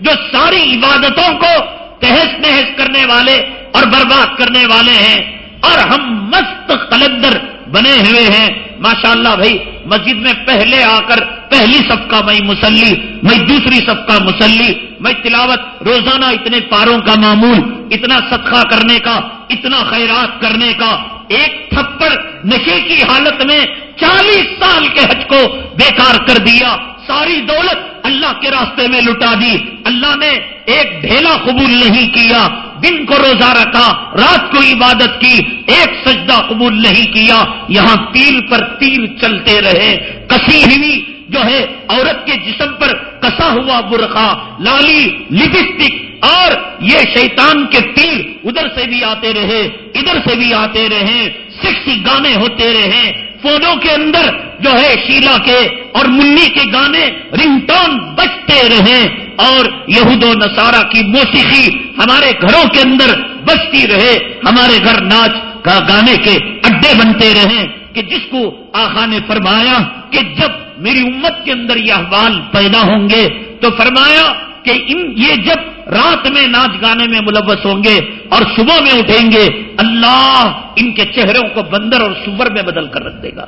جو ساری عبادتوں کو تہس نہس کرنے والے اور برباد کرنے والے ہیں اور ہم مست قلندر بنے ہوئے ہیں۔ ماشاء اللہ بھائی، مسجد میں پہلے آ کر پہلی سب کا میں مسلی، میں دوسری سب کا مسلی، میں تلاوت روزانہ اتنے پاروں کا معمول، اتنا صدقہ کرنے کا، اتنا خیرات کرنے کا، ایک تھپڑ نشے کی حالت میں چالیس سال کے حج کو بیکار کر دیا۔ ساری دولت اللہ کے راستے میں لٹا دی۔ اللہ نے ایک ڈھیلا قبول نہیں کیا، دن کو روزہ رکھا، رات کو عبادت کی، ایک سجدہ قبول نہیں کیا۔ یہاں تیر پر تیر چلتے رہے۔ کسی ہوئی جو ہے عورت کے جسم پر کسا ہوا برقع لالی لپسٹک اور یہ شیطان کے تیر ادھر سے بھی آتے رہے، ادھر سے بھی آتے رہے۔ سکسی گانے ہوتے رہے۔ فونوں کے اندر جو ہے شیلا کے اور منی کے گانے رنگ ٹون بجتے رہے اور یہود و نصارہ کی موسیقی ہمارے گھروں کے اندر بجتی رہے، ہمارے گھر ناچ کا گانے کے اڈے بنتے رہے کہ جس کو آخا نے فرمایا کہ جب میری امت کے اندر یہ احوال پیدا ہوں گے تو فرمایا کہ ان یہ جب رات میں ناچ گانے میں ملوث ہوں گے اور صبح میں اٹھیں گے، اللہ ان کے چہروں کو بندر اور سور میں بدل کر رکھ دے گا۔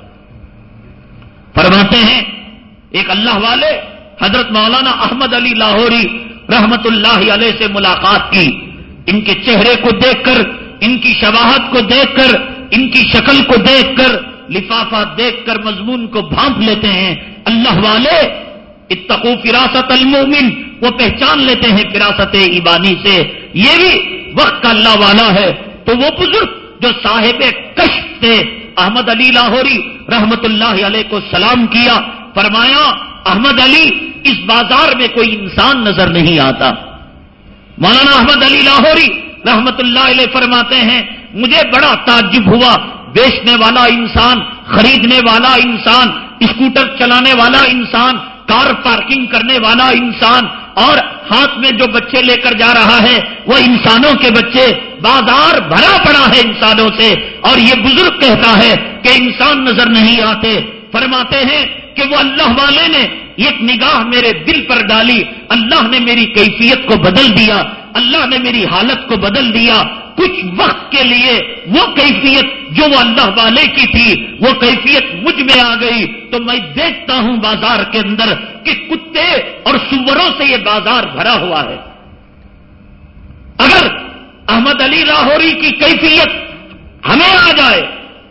فرماتے ہیں، ایک اللہ والے حضرت مولانا احمد علی لاہوری رحمت اللہ علیہ سے ملاقات کی۔ ان کے چہرے کو دیکھ کر، ان کی شواہت کو دیکھ کر، ان کی شکل کو دیکھ کر لفافہ دیکھ کر مضمون کو بھانپ لیتے ہیں۔ اللہ والے اتقو فراست المومن وہ پہچان لیتے ہیں فراست ایبانی سے۔ یہ بھی وقت کا اللہ والا ہے۔ تو وہ بزرگ جو صاحب کشف تھے، احمد علی لاہوری رحمت اللہ علیہ کو سلام کیا، فرمایا، احمد علی، اس بازار میں کوئی انسان نظر نہیں آتا۔ مولانا احمد علی لاہوری رحمت اللہ علیہ فرماتے ہیں، مجھے بڑا تعجب ہوا۔ بیچنے والا انسان، خریدنے والا انسان، اسکوٹر چلانے والا انسان کار پارکنگ کرنے والا انسان اور ہاتھ میں جو بچے لے کر جا رہا ہے، وہ انسانوں کے بچے بازار بھرا پڑا ہے انسانوں سے۔ اور یہ بزرگ کہتا ہے کہ انسان نظر نہیں آتے۔ فرماتے ہیں کہ وہ اللہ والے نے ایک نگاہ میرے دل پر ڈالی۔ اللہ نے میری کیفیت کو بدل دیا۔ اللہ نے میری حالت کو بدل دیا کچھ وقت کے لیے وہ کیفیت جو وہ اللہ والے کی تھی، وہ کیفیت مجھ میں آ گئی۔ تو میں دیکھتا ہوں بازار کے اندر کہ کتے اور سوروں سے یہ بازار بھرا ہوا ہے۔ اگر احمد علی لاہوری کی کیفیت ہمیں آ جائے،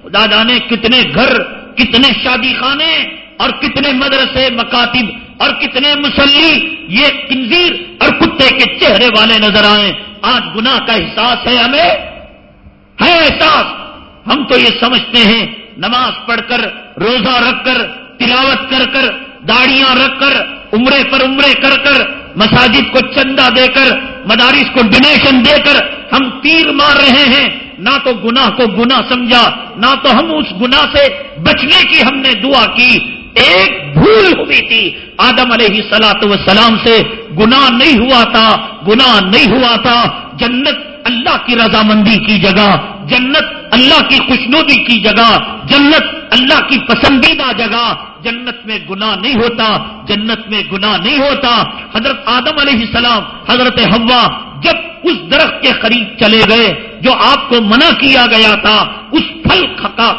خدا جانے کتنے گھر، کتنے شادی خانے اور کتنے مدرسے، مکاتب اور کتنے مسلی یہ کنزیر اور کتے کے چہرے والے نظر آئے آج گنا کا احساس ہے ہمیں؟ ہے احساس۔ ہم تو یہ سمجھتے ہیں، نماز پڑھ کر، روزہ رکھ کر، تلاوت کر کر، داڑیاں رکھ کر، عمرے پر عمرے کر کر، مساجد کو چندہ دے کر، مدارس کو ڈونیشن دے کر ہم تیر مار رہے ہیں۔ نہ تو گناہ کو گناہ سمجھا، نہ تو ہم اس گناہ سے بچنے کی ہم نے دعا کی۔ ایک بھول ہوئی تھی۔ آدم علیہ سلاۃ وسلام سے گناہ نہیں ہوا تھا، گناہ نہیں ہوا تھا۔ جنت اللہ کی رضامندی کی جگہ، جنت اللہ کی خوشنودی کی جگہ، جنت اللہ کی پسندیدہ جگہ۔ جنت میں گناہ نہیں ہوتا، جنت میں گناہ نہیں ہوتا۔ حضرت آدم علیہ السلام، حضرت ہوا جب اس درخت کے قریب چلے گئے، جو آپ کو منع کیا گیا تھا، اس پھل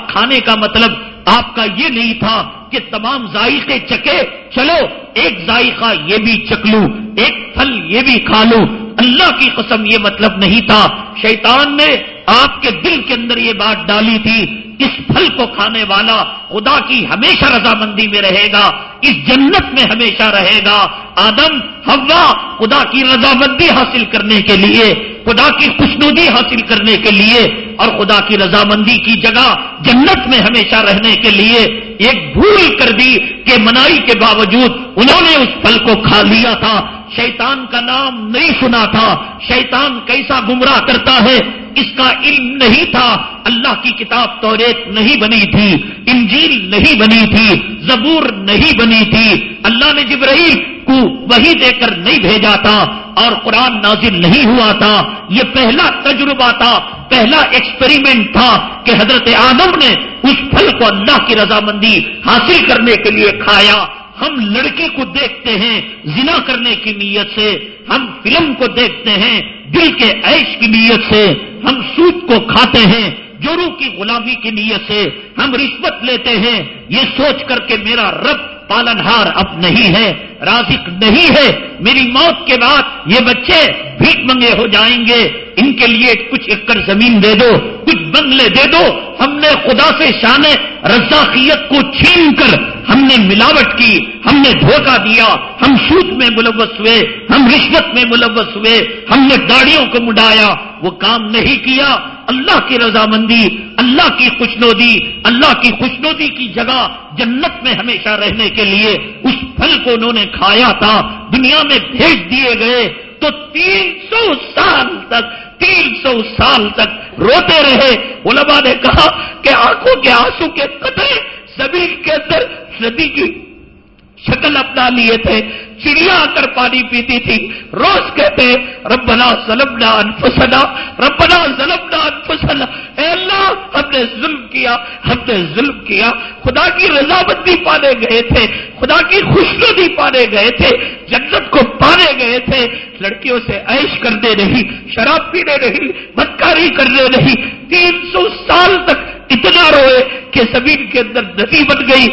کھانے کا مطلب آپ کا یہ نہیں تھا کہ تمام ذائقے چکے، چلو، ایک ذائقہ یہ بھی چک لوں، ایک پھل یہ بھی کھا لوں۔ اللہ کی قسم یہ مطلب نہیں تھا۔ شیطان نے آپ کے دل کے اندر یہ بات ڈالی تھی، اس پھل کو کھانے والا خدا کی ہمیشہ رضامندی میں رہے گا، اس جنت میں ہمیشہ رہے گا۔ آدم ہوا خدا کی رضامندی حاصل کرنے کے لیے خدا کی خوشنودی حاصل کرنے کے لیے اور خدا کی رضامندی کی جگہ جنت میں ہمیشہ رہنے کے لیے ایک بھول کر دی کہ منائی کے باوجود انہوں نے اس پھل کو کھا لیا تھا۔ شیطان کا نام نہیں سنا تھا۔ شیطان کیسا گمراہ کرتا ہے؟ اس کا علم نہیں تھا۔ اللہ کی کتاب توریت نہیں بنی تھی۔ انجیل نہیں بنی تھی۔ زبور نہیں بنی تھی۔ اللہ نے جبرائیل کو وہی دے کر نہیں بھیجا تھا اور قرآن نازل نہیں ہوا تھا۔ یہ پہلا تجربہ تھا، پہلا ایکسپریمنٹ تھا کہ حضرت آدم نے اس پھل کو اللہ کی رضامندی حاصل کرنے کے لیے کھایا۔ ہم لڑکی کو دیکھتے ہیں زنا کرنے کی نیت سے، ہم فلم کو دیکھتے ہیں دل کے عیش کی نیت سے، ہم سود کو کھاتے ہیں جورو کی غلامی کی نیت سے، ہم رشوت لیتے ہیں۔ یہ سوچ کر کے میرا رب پالنہار اب نہیں ہے، رازق نہیں ہے۔ میری موت کے بعد یہ بچے بھیک منگے ہو جائیں گے۔ ان کے لیے کچھ ایکڑ زمین دے دو، کچھ بنگلے دے دو۔ ہم نے خدا سے شان رزاقیت کو چھین کر ہم نے ملاوٹ کی، ہم نے دھوکہ دیا۔ ہم سوت میں ملوث ہوئے، ہم رشوت میں ملوث ہوئے۔ ہم نے گاڑیوں کو مڈایا وہ کام نہیں کیا، اللہ کی رضامندی، اللہ کی خوشنودی، اللہ کی خوشنودی کی جگہ جنت میں ہمیشہ رہنے کے لیے اس پھل کو انہوں نے کھایا تھا، دنیا میں بھیج دیے گئے۔ تو تین سو سال تک، تین سو سال تک روتے رہے۔ علماء نے کہا کہ آنکھوں کے آنسو کے قطرے زمین کے اندر ندی کی شکل اپنا لیے تھے۔ چڑیا آ کر پانی پیتی تھی۔ روز کہتے ربنا ظلمنا انفسنا، ربنا ظلمنا انفسنا۔ اے اللہ، ہم نے ظلم کیا، ہم نے ظلم کیا۔ خدا کی رضامندی پانے گئے تھے، خدا کی خوشنودی پانے گئے تھے، جنت کو پانے گئے تھے۔ لڑکیوں سے عیش کرنے نہیں، شراب پینے نہیں، بدکاری کرنے نہیں۔ تین سو سال تک اتنا روئے کہ زمین کے اندر ندی بن گئی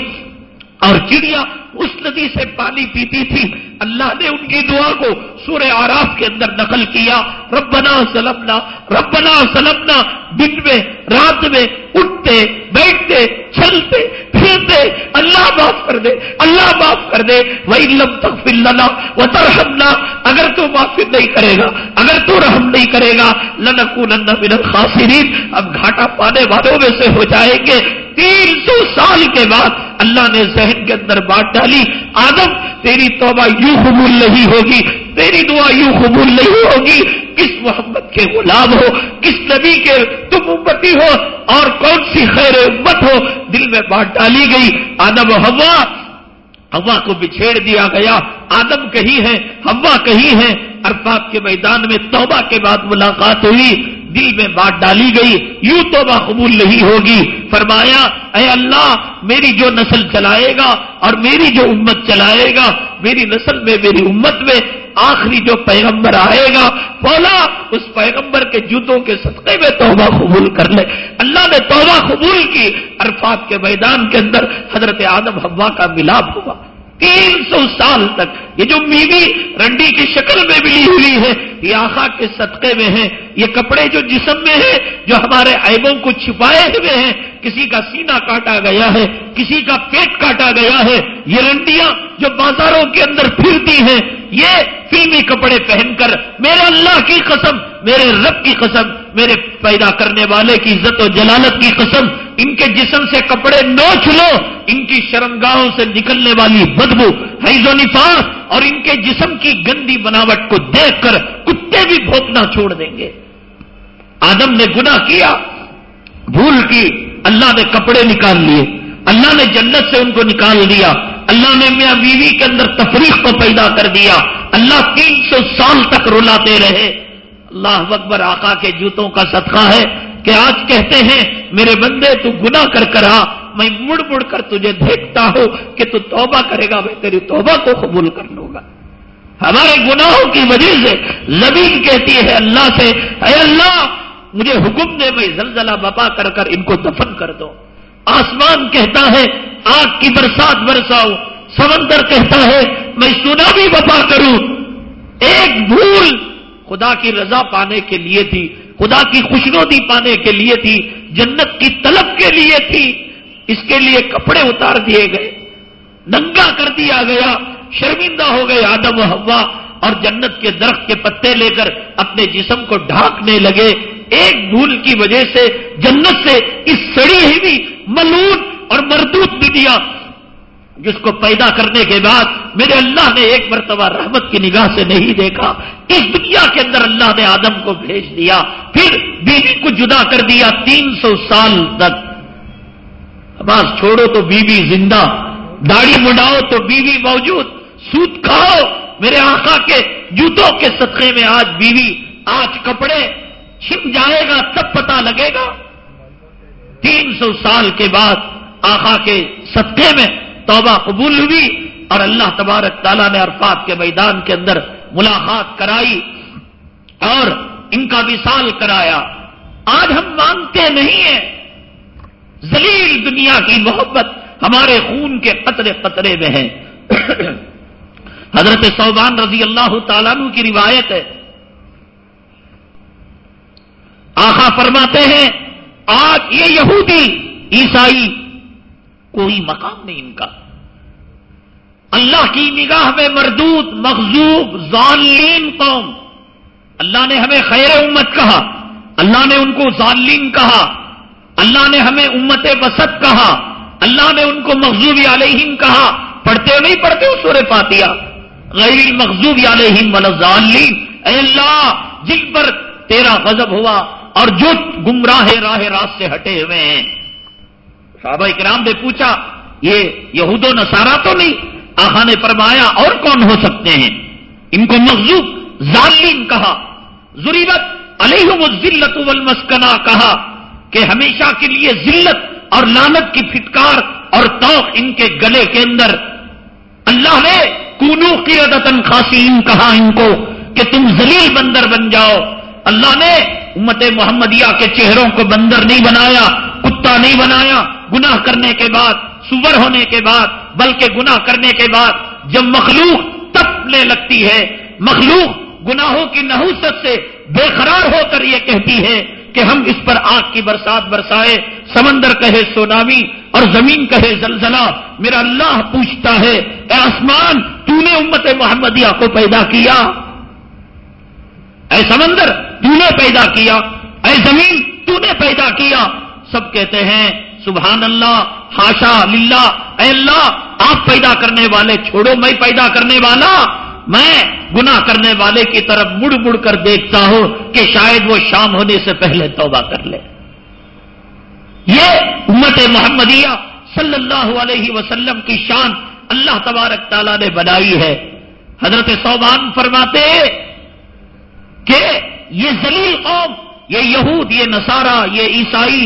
اور چڑیا اس ندی سے پانی پیتی تھی۔ اللہ نے ان کی دعا کو سورہ آراف کے اندر نقل کیا۔ ربنا سلمنا ربنا سلمنا دن میں، رات میں اٹھتے، بیٹھتے، چلتے، پھرتے۔ اللہ معاف کر دے، اللہ معاف کر دے۔ وہی لم تک فلنا وہ ترہمنا اگر تو معافی نہیں کرے گا، اگر تو رحم نہیں کرے گا لنکو نند من خاصرین اب گھاٹا پانے والوں میں سے ہو جائیں گے۔ تین سو سال کے بعد اللہ نے ذہن کے اندر بات ڈالی آدم، تیری توبہ یوں قبول نہیں ہوگی، تیری دعا یوں قبول نہیں ہوگی، کس محمد کے غلام ہو، کس نبی کے تم امتی ہو، اور کون سی خیر امت ہو؟ دل میں بات ڈالی گئی، آدم و ہوا ہوا کو بچھیڑ دیا گیا، آدم کہیں ہے ہوا کہیں ہے ارفات کے میدان میں توبہ کے بعد ملاقات ہوئی دل میں بات ڈالی گئی، یوں تو قبول نہیں ہوگی۔ فرمایا، اے اللہ، میری جو نسل چلائے گا اور میری جو امت چلائے گا، میری نسل میں، میری امت میں آخری جو پیغمبر آئے گا بولا اس پیغمبر کے جوتوں کے صدقے میں توبہ قبول کر لے۔ اللہ نے توبہ قبول کی۔ عرفات کے میدان کے اندر حضرت آدم ہوا کا ملاپ ہوا۔ تین سو سال تک یہ جو میوی رنڈی کی شکل میں ملی ہوئی ہے، یہ آخا کے صدقے میں ہے، یہ کپڑے جو جسم میں ہیں، جو ہمارے عیبوں کو چھپائے ہوئے ہیں، کسی کا سینہ کاٹا گیا ہے، کسی کا پیٹ کاٹا گیا ہے، یہ رنڈیاں جو بازاروں کے اندر پھرتی ہیں، یہ فلمی کپڑے پہن کر میرے اللہ کی قسم، میرے رب کی قسم، میرے پیدا کرنے والے کی عزت و جلالت کی قسم ان کے جسم سے کپڑے نوچ لو، ان کی شرمگاہوں سے نکلنے والی بدبو، حیض و نفاس اور ان کے جسم کی گندی بناوٹ کو دیکھ کر کتے بھی بھوکنا چھوڑ دیں گے۔ آدم نے گنا کیا، بھول کی، اللہ نے کپڑے نکال لیے، اللہ نے جنت سے ان کو نکال دیا، اللہ نے میاں بیوی کے اندر تفریح کو پیدا کر دیا، اللہ تین سو سال تک رلاتے رہے۔ اللہ اکبر، آقا کے جوتوں کا صدقہ ہے کہ آج کہتے ہیں، میرے بندے تو گنا کر کر آ، میں مڑ مڑ کر تجھے دیکھتا ہوں کہ تو توبہ کرے گا، میں تیری توبہ کو قبول کر لوں گا۔ ہمارے گناہوں کی وجہ سے زمین کہتی ہے اللہ سے، اے اللہ، مجھے حکم دے، میں زلزلہ بپا کر کر ان کو دفن کر دو۔ آسمان کہتا ہے، آگ کی برسات برساؤ۔ سمندر کہتا ہے، میں سنا بھی بپا کروں۔ ایک بھول خدا کی رضا پانے کے لیے تھی خدا کی خوشنودی پانے کے لیے تھی، جنت کی طلب کے لیے تھی، اس کے لیے کپڑے اتار دیے گئے، ننگا کر دیا گیا، شرمندہ ہو گئے آدم و ہوا اور جنت کے درخت کے پتے لے کر اپنے جسم کو ڈھانکنے لگے۔ ایک بھول کی وجہ سے جنت سے اس سڑی ہوئی ملون اور مردوت بھی دیا جس کو پیدا کرنے کے بعد میرے اللہ نے ایک مرتبہ رحمت کی نگاہ سے نہیں دیکھا، اس دنیا کے اندر اللہ نے آدم کو بھیج دیا، پھر بیوی کو جدا کر دیا تین سو سال تک۔ بس چھوڑو تو بیوی زندہ، داڑھی مڈاؤ تو بیوی موجود سوت کھاؤ۔ میرے آقا کے جوتوں کے صدقے میں آج بیوی آج کپڑے چھپ جائے گا، تب پتا لگے گا۔ تین سو سال کے بعد آقا کے صدقے میں توبہ قبول ہوئی اور اللہ تبارک تعالیٰ نے عرفات کے میدان کے اندر ملاقات کرائی اور ان کا وصال کرایا۔ آج ہم مانتے نہیں ہیں۔ زلیل دنیا کی محبت ہمارے خون کے قطرے قطرے میں ہے۔ حضرت صوبان رضی اللہ تعالیٰ کی روایت ہے۔ آخا فرماتے ہیں، آج یہ یہودی عیسائی کوئی مقام نہیں ان کا۔ اللہ کی نگاہ میں مردود مخزوب ظالین قوم۔ اللہ نے ہمیں خیر امت کہا۔ اللہ نے ان کو ظالین کہا۔ اللہ نے ہمیں امت بسط کہا۔ اللہ نے ان کو مخزوب علیہم کہا۔ پڑھتے نہیں پڑھتے اس سورے پاتیا غیر مخزوب علیہم ظالین اے اللہ، جن پر تیرا غضب ہوا اور جو گمراہ راہ راست سے ہٹے ہوئے ہیں۔ صحابہ کرام نے پوچھا، یہ یہود و نصارہ تو نہیں؟ آخا نے فرمایا، اور کون ہو سکتے ہیں؟ ان کو مغزوب، ظالم کہا۔ ضریبت علیہم الزلت والمسکنہ کہا کہ ہمیشہ کے لیے ذلت اور لانت کی پھٹکار اور توق ان کے گلے کے اندر۔ اللہ نے کونو کی عدتن خاصین کہا ان کو کہ تم ذلیل بندر بن جاؤ۔ اللہ نے امت محمدیہ کے چہروں کو بندر نہیں بنایا، کتا نہیں بنایا، گناہ کرنے کے بعد، سور ہونے کے بعد بلکہ گناہ کرنے کے بعد جب مخلوق تپنے لگتی ہے، مخلوق گناہوں کی نحوست سے بے قرار ہو کر یہ کہتی ہے کہ ہم اس پر آگ کی برسات برسائے، سمندر کہے سونامی اور زمین کہے زلزلہ، میرا اللہ پوچھتا ہے، اے آسمان، تو نے امت محمدیہ کو پیدا کیا؟ اے سمندر، تو نے پیدا کیا؟ اے زمین، تو نے پیدا کیا؟ سب کہتے ہیں سبحان اللہ ہاشا للہ، اے اللہ، آپ پیدا کرنے والے چھوڑو، میں پیدا کرنے والا، میں گنا کرنے والے کی طرف مڑ مڑ کر دیکھتا ہوں کہ شاید وہ شام ہونے سے پہلے توبہ کر لے۔ یہ امت محمدیہ صلی اللہ علیہ وسلم کی شان اللہ تبارک تعالیٰ نے بنائی ہے۔ حضرت صوبان فرماتے کہ یہ زلیل قوم، یہ یہود، یہ نصارہ، یہ عیسائی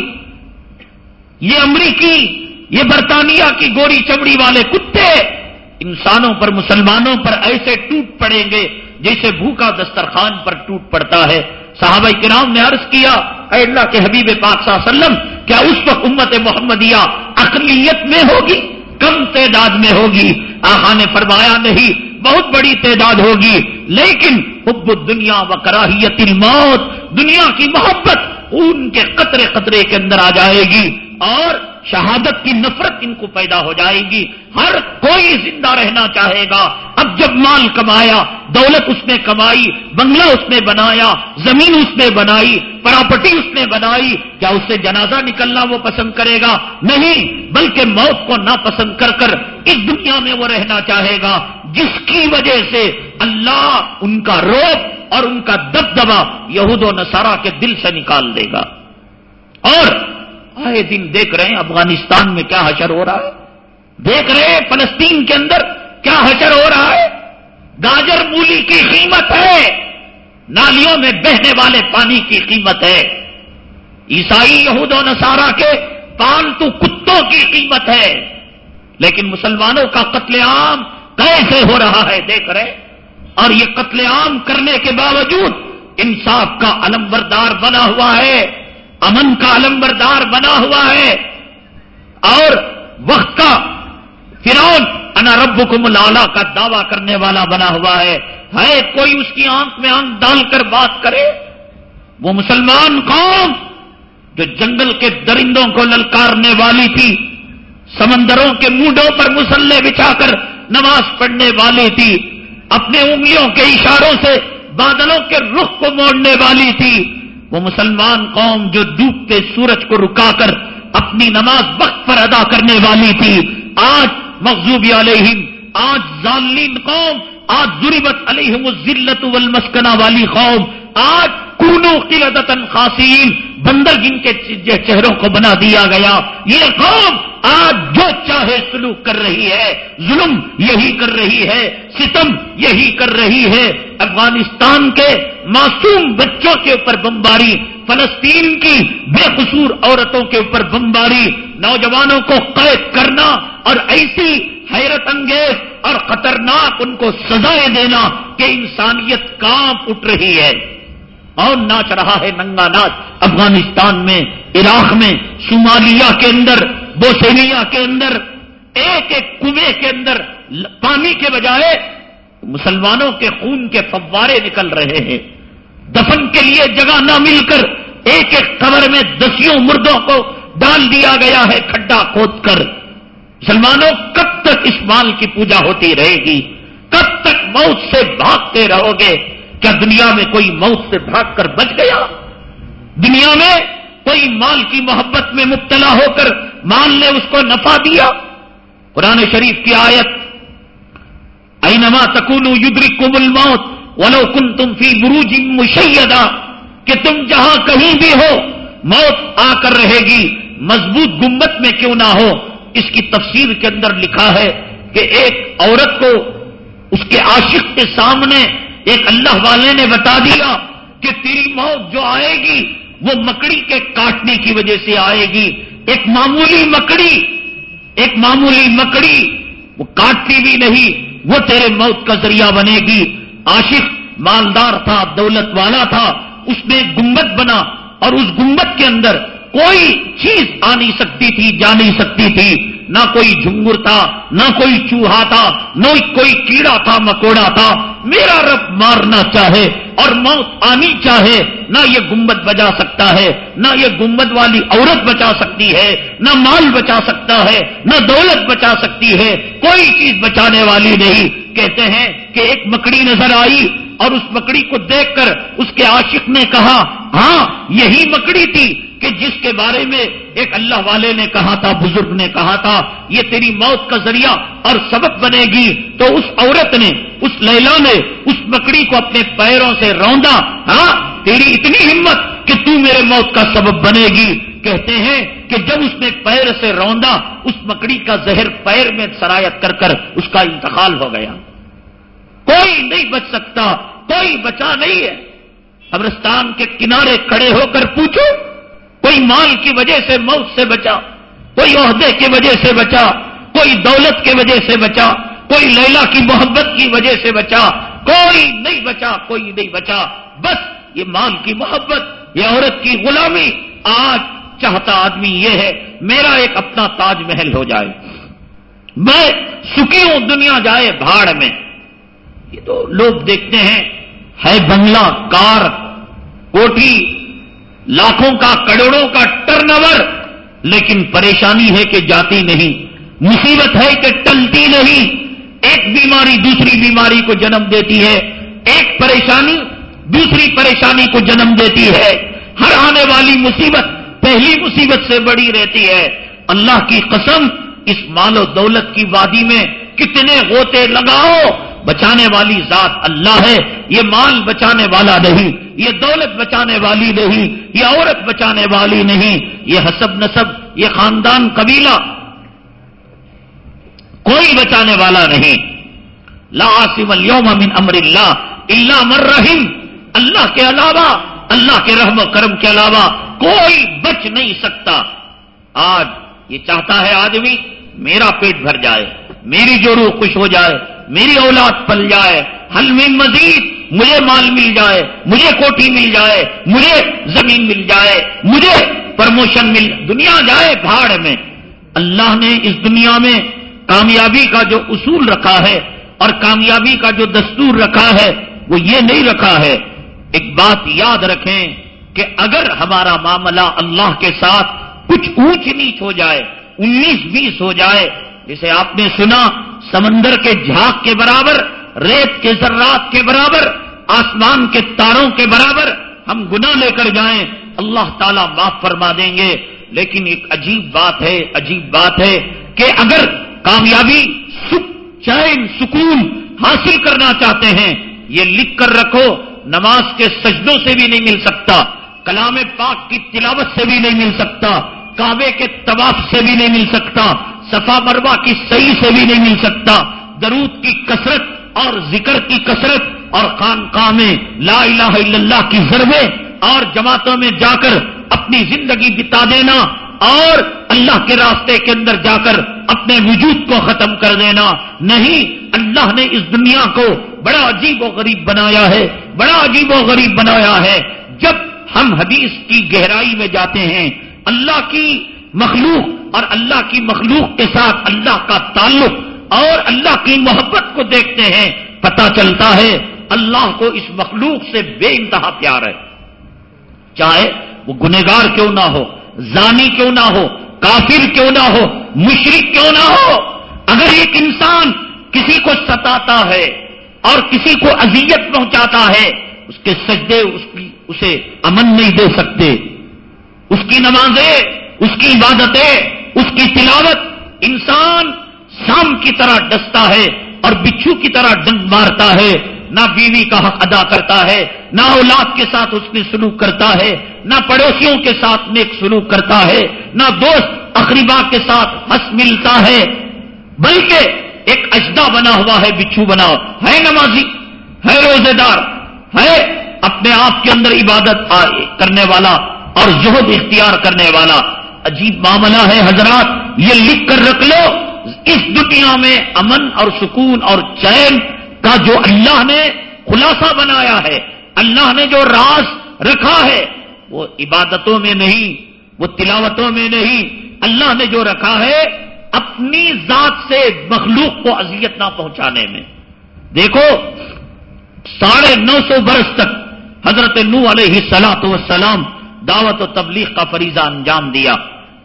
یہ امریکی، یہ برطانیہ کی گوری چمڑی والے کتے انسانوں پر، مسلمانوں پر ایسے ٹوٹ پڑیں گے جیسے بھوکا دسترخوان پر ٹوٹ پڑتا ہے۔ صحابہ کرام نے عرض کیا، اے اللہ کے حبیب پاک صلی اللہ علیہ وسلم، کیا اس وقت امت محمدیہ اقلیت میں ہوگی؟ کم تعداد میں ہوگی؟ آخا نے فرمایا، نہیں، بہت بڑی تعداد ہوگی۔ لیکن حب دنیا و کراہیت الموت، دنیا کی محبت ان کے قطرے قطرے کے اندر آ جائے گی۔ اور شہادت کی نفرت ان کو پیدا ہو جائے گی۔ ہر کوئی زندہ رہنا چاہے گا۔ اب جب مال کمایا، دولت اس نے کمائی، بنگلہ اس نے بنایا، زمین اس نے بنائی، پراپرٹی اس نے بنائی، کیا اس سے جنازہ نکلنا وہ پسند کرے گا؟ نہیں، بلکہ موت کو ناپسند کر کر اس دنیا میں وہ رہنا چاہے گا، جس کی وجہ سے اللہ ان کا روپ اور ان کا دبدبا یہود و نصارہ کے دل سے نکال دے گا۔ اور آئے دن دیکھ رہے ہیں افغانستان میں کیا حشر ہو رہا ہے؟ دیکھ رہے ہیں فلسطین کے اندر کیا حشر ہو رہا ہے؟ گاجر مولی کی قیمت ہے۔ نالیوں میں بہنے والے پانی کی قیمت ہے۔ عیسائی، یہود و نصارہ کے پالتو کتوں کی قیمت ہے۔ لیکن مسلمانوں کا قتل عام کیسے ہو رہا ہے دیکھ رہے اور یہ قتل عام کرنے کے باوجود انصاف کا علم بردار بنا ہوا ہے۔ امن کا علمبردار بنا ہوا ہے اور وقت کا فرون انا رب کو کا دعویٰ کرنے والا بنا ہوا ہے۔ ہے کوئی اس کی آنکھ میں آنکھ ڈال کر بات کرے؟ وہ مسلمان قوم جو جنگل کے درندوں کو للکارنے والی تھی، سمندروں کے موڈوں پر مسلح بچھا کر نماز پڑھنے والی تھی، اپنے انگلیوں کے اشاروں سے بادلوں کے رخ کو موڑنے والی تھی۔ وہ مسلمان قوم جو ڈوبتے سورج کو رکا کر اپنی نماز وقت پر ادا کرنے والی تھی، آج مغزوب علیہم، آج ظالین قوم، آج ضربت علیہم الزلت والمسکنہ والی قوم، آج کونو قلدتن خاصین بندر گن کے چہروں کو بنا دیا گیا۔ یہ قوم آج جو چاہے سلوک کر رہی ہے، ظلم یہی کر رہی ہے، ستم یہی کر رہی ہے۔ افغانستان کے معصوم بچوں کے اوپر بمباری، فلسطین کی بے قصور عورتوں کے اوپر بمباری، نوجوانوں کو قید کرنا اور ایسی حیرت انگیز اور خطرناک ان کو سزائیں دینا کہ انسانیت کام اٹھ رہی ہے۔ اور ناچ رہا ہے ننگا ناچ افغانستان میں، عراق میں، صومالیہ کے اندر بوسینیا کے اندر، ایک ایک کنویں کے اندر، پانی کے بجائے مسلمانوں کے خون کے فوارے نکل رہے ہیں۔ دفن کے لیے جگہ نہ مل کر ایک ایک قبر میں دسیوں مردوں کو ڈال دیا گیا ہے کھڈا کھود کر۔ مسلمانوں کب تک اس مال کی پوجا ہوتی رہے گی؟ کب تک موت سے بھاگتے رہو گے؟ کیا دنیا میں کوئی موت سے بھاگ کر بچ گیا؟ دنیا میں کوئی مال کی محبت میں مبتلا ہو کر مال نے اس کو نفع دیا؟ قرآن شریف کی آیت، اینما تکون یدری کمل موت ولو کن تم فی بروج مشیدہ، کہ تم جہاں کہیں بھی ہو، موت آ کر رہے گی، مضبوط گمبت میں کیوں نہ ہو؟ اس کی تفسیر کے اندر لکھا ہے کہ ایک عورت کو اس کے عاشق کے سامنے ایک اللہ والے نے بتا دیا کہ تیری موت جو آئے گی وہ مکڑی کے کاٹنے کی وجہ سے آئے گی۔ ایک معمولی مکڑی، ایک معمولی مکڑی وہ کاٹتی بھی نہیں، وہ تیرے موت کا ذریعہ بنے گی۔ عاشق مالدار تھا، دولت والا تھا، اس نے گمبت بنا اور اس گمبت کے اندر کوئی چیز آ نہیں سکتی تھی، جا نہیں سکتی تھی۔ نہ کوئی جھنگر تھا، نہ کوئی چوہا تھا، نہ کوئی کیڑا تھا، مکوڑا تھا۔ میرا رب مارنا چاہے اور موت آنی چاہے، نہ یہ گمبد بچا سکتا ہے، نہ یہ گمبد والی عورت بچا سکتی ہے، نہ مال بچا سکتا ہے، نہ دولت بچا سکتی ہے۔ کوئی چیز بچانے والی نہیں۔ کہتے ہیں کہ ایک مکڑی نظر آئی اور اس مکڑی کو دیکھ کر اس کے عاشق نے کہا ہاں یہی مکڑی تھی۔ کہ جس کے بارے میں ایک اللہ والے نے کہا تھا، بزرگ نے کہا تھا، یہ تیری موت کا ذریعہ اور سبق بنے گی۔ تو اس عورت نے، اس لیلا نے اس مکڑی کو اپنے پیروں سے روندا ہاں تیری اتنی ہمت کہ تو میرے موت کا سبب بنے گی۔ کہتے ہیں کہ جب اس نے پیر سے روندا، اس مکڑی کا زہر پیر میں سرایت کر کر اس کا انتقال ہو گیا۔ کوئی نہیں بچ سکتا، کوئی بچا نہیں ہے۔ قبرستان کے کنارے کھڑے ہو کر پوچھو کوئی مال کی وجہ سے موت سے بچا، کوئی عہدے کی وجہ سے بچا، کوئی دولت کی وجہ سے بچا، کوئی لیلا کی محبت کی وجہ سے بچا، کوئی نہیں بچا، کوئی نہیں بچا۔ بس یہ مال کی محبت، یہ عورت کی غلامی۔ آج چاہتا آدمی یہ ہے، میرا ایک اپنا تاج محل ہو جائے۔ میں سکی ہوں دنیا جائے بھاڑ میں۔ یہ تو لوگ دیکھتے ہیں، ہے بنگلہ کار، کوٹھی۔ لاکھوں کا کروڑوں کا ٹرن اوور لیکن پریشانی ہے کہ جاتی نہیں. مصیبت ہے کہ ٹلتی نہیں. ایک بیماری دوسری بیماری کو جنم دیتی ہے. ایک پریشانی دوسری پریشانی کو جنم دیتی ہے. ہر آنے والی مصیبت پہلی مصیبت سے بڑی رہتی ہے. اللہ کی قسم، اس مال و دولت کی وادی میں کتنے غوطے لگاؤ بچانے والی ذات اللہ ہے، یہ مال بچانے والا نہیں، یہ دولت بچانے والی نہیں، یہ عورت بچانے والی نہیں، یہ حسب نصب یہ خاندان قبیلہ کوئی بچانے والا نہیں۔ لا عاصم اليوم من امر اللہ اللہ مر رحیم اللہ کے علاوہ، اللہ کے رحم و کرم کے علاوہ کوئی بچ نہیں سکتا۔ آج یہ چاہتا ہے آدمی، میرا پیٹ بھر جائے، میری جو روح خوش ہو جائے میری اولاد پل جائے حل میں مزید مجھے مال مل جائے، مجھے کوٹھی مل جائے، مجھے زمین مل جائے، مجھے پرموشن مل دنیا جائے بھاڑ میں۔ اللہ نے اس دنیا میں کامیابی کا جو اصول رکھا ہے اور کامیابی کا جو دستور رکھا ہے، وہ یہ نہیں رکھا ہے۔ ایک بات یاد رکھیں کہ اگر ہمارا معاملہ اللہ کے ساتھ کچھ اونچ نیچ ہو جائے، انیس بیس ہو جائے، جسے آپ نے سنا سمندر کے جھاگ کے برابر، ریت کے ذرات کے برابر، آسمان کے تاروں کے برابر ہم گنا لے کر جائیں، اللہ تعالیٰ معاف فرما دیں گے۔ لیکن ایک عجیب بات ہے، عجیب بات ہے کہ اگر کامیابی سکھ چین، سکون حاصل کرنا چاہتے ہیں، یہ لکھ کر رکھو، نماز کے سجدوں سے بھی نہیں مل سکتا، کلام پاک کی تلاوت سے بھی نہیں مل سکتا، کعبے کے طواف سے بھی نہیں مل سکتا صفا مروا کی صحیح سے بھی نہیں مل سکتا۔ درود کی کثرت اور ذکر کی کثرت اور خان میں لا الہ الا اللہ کی ضربیں اور جماعتوں میں جا کر اپنی زندگی بتا دینا اور اللہ کے راستے کے اندر جا کر اپنے وجود کو ختم کر دینا۔ نہیں، اللہ نے اس دنیا کو بڑا عجیب و غریب بنایا ہے، بڑا عجیب و غریب بنایا ہے۔ جب ہم حدیث کی گہرائی میں جاتے ہیں، اللہ کی مخلوق اور اللہ کی مخلوق کے ساتھ اللہ کا تعلق اور اللہ کی محبت کو دیکھتے ہیں پتا چلتا ہے اللہ کو اس مخلوق سے بے انتہا پیار ہے۔ چاہے وہ گنےگار کیوں نہ ہو، زانی کیوں نہ ہو، کافر کیوں نہ ہو مشرق کیوں نہ ہو، اگر ایک انسان کسی کو ستاتا ہے اور کسی کو اذیت پہنچاتا ہے، اس کے سجدے اس کی، اسے امن نہیں دے سکتے۔ اس کی نمازیں اس کی عبادتیں، اس کی تلاوت انسان شام کی طرح ڈستا ہے اور بچھو کی طرح ڈنگ مارتا ہے۔ نہ بیوی کا حق ادا کرتا ہے، نہ اولاد کے ساتھ اس میں سلوک کرتا ہے، نہ پڑوسیوں کے ساتھ نیک سلوک کرتا ہے، نہ دوست اقریبا کے ساتھ ہنس ملتا ہے۔ بلکہ ایک اجدا بنا ہوا ہے، بچھو بنا۔ ہے نمازی، ہے روزے دار ہے اپنے آپ کے اندر عبادت کرنے والا اور زہد اختیار کرنے والا۔ عجیب معاملہ ہے حضرات، یہ لکھ کر رکھ لو، اس دنیا میں امن اور سکون اور چین کا جو اللہ نے خلاصہ بنایا ہے، اللہ نے جو راز رکھا ہے، وہ عبادتوں میں نہیں، وہ تلاوتوں میں نہیں، اللہ نے جو رکھا ہے، اپنی ذات سے مخلوق کو اذیت نہ پہنچانے میں۔ دیکھو، ساڑھے نو سو برس تک حضرت نو علیہ سلاۃ وسلام دعوت و تبلیغ کا فریضہ انجام دیا۔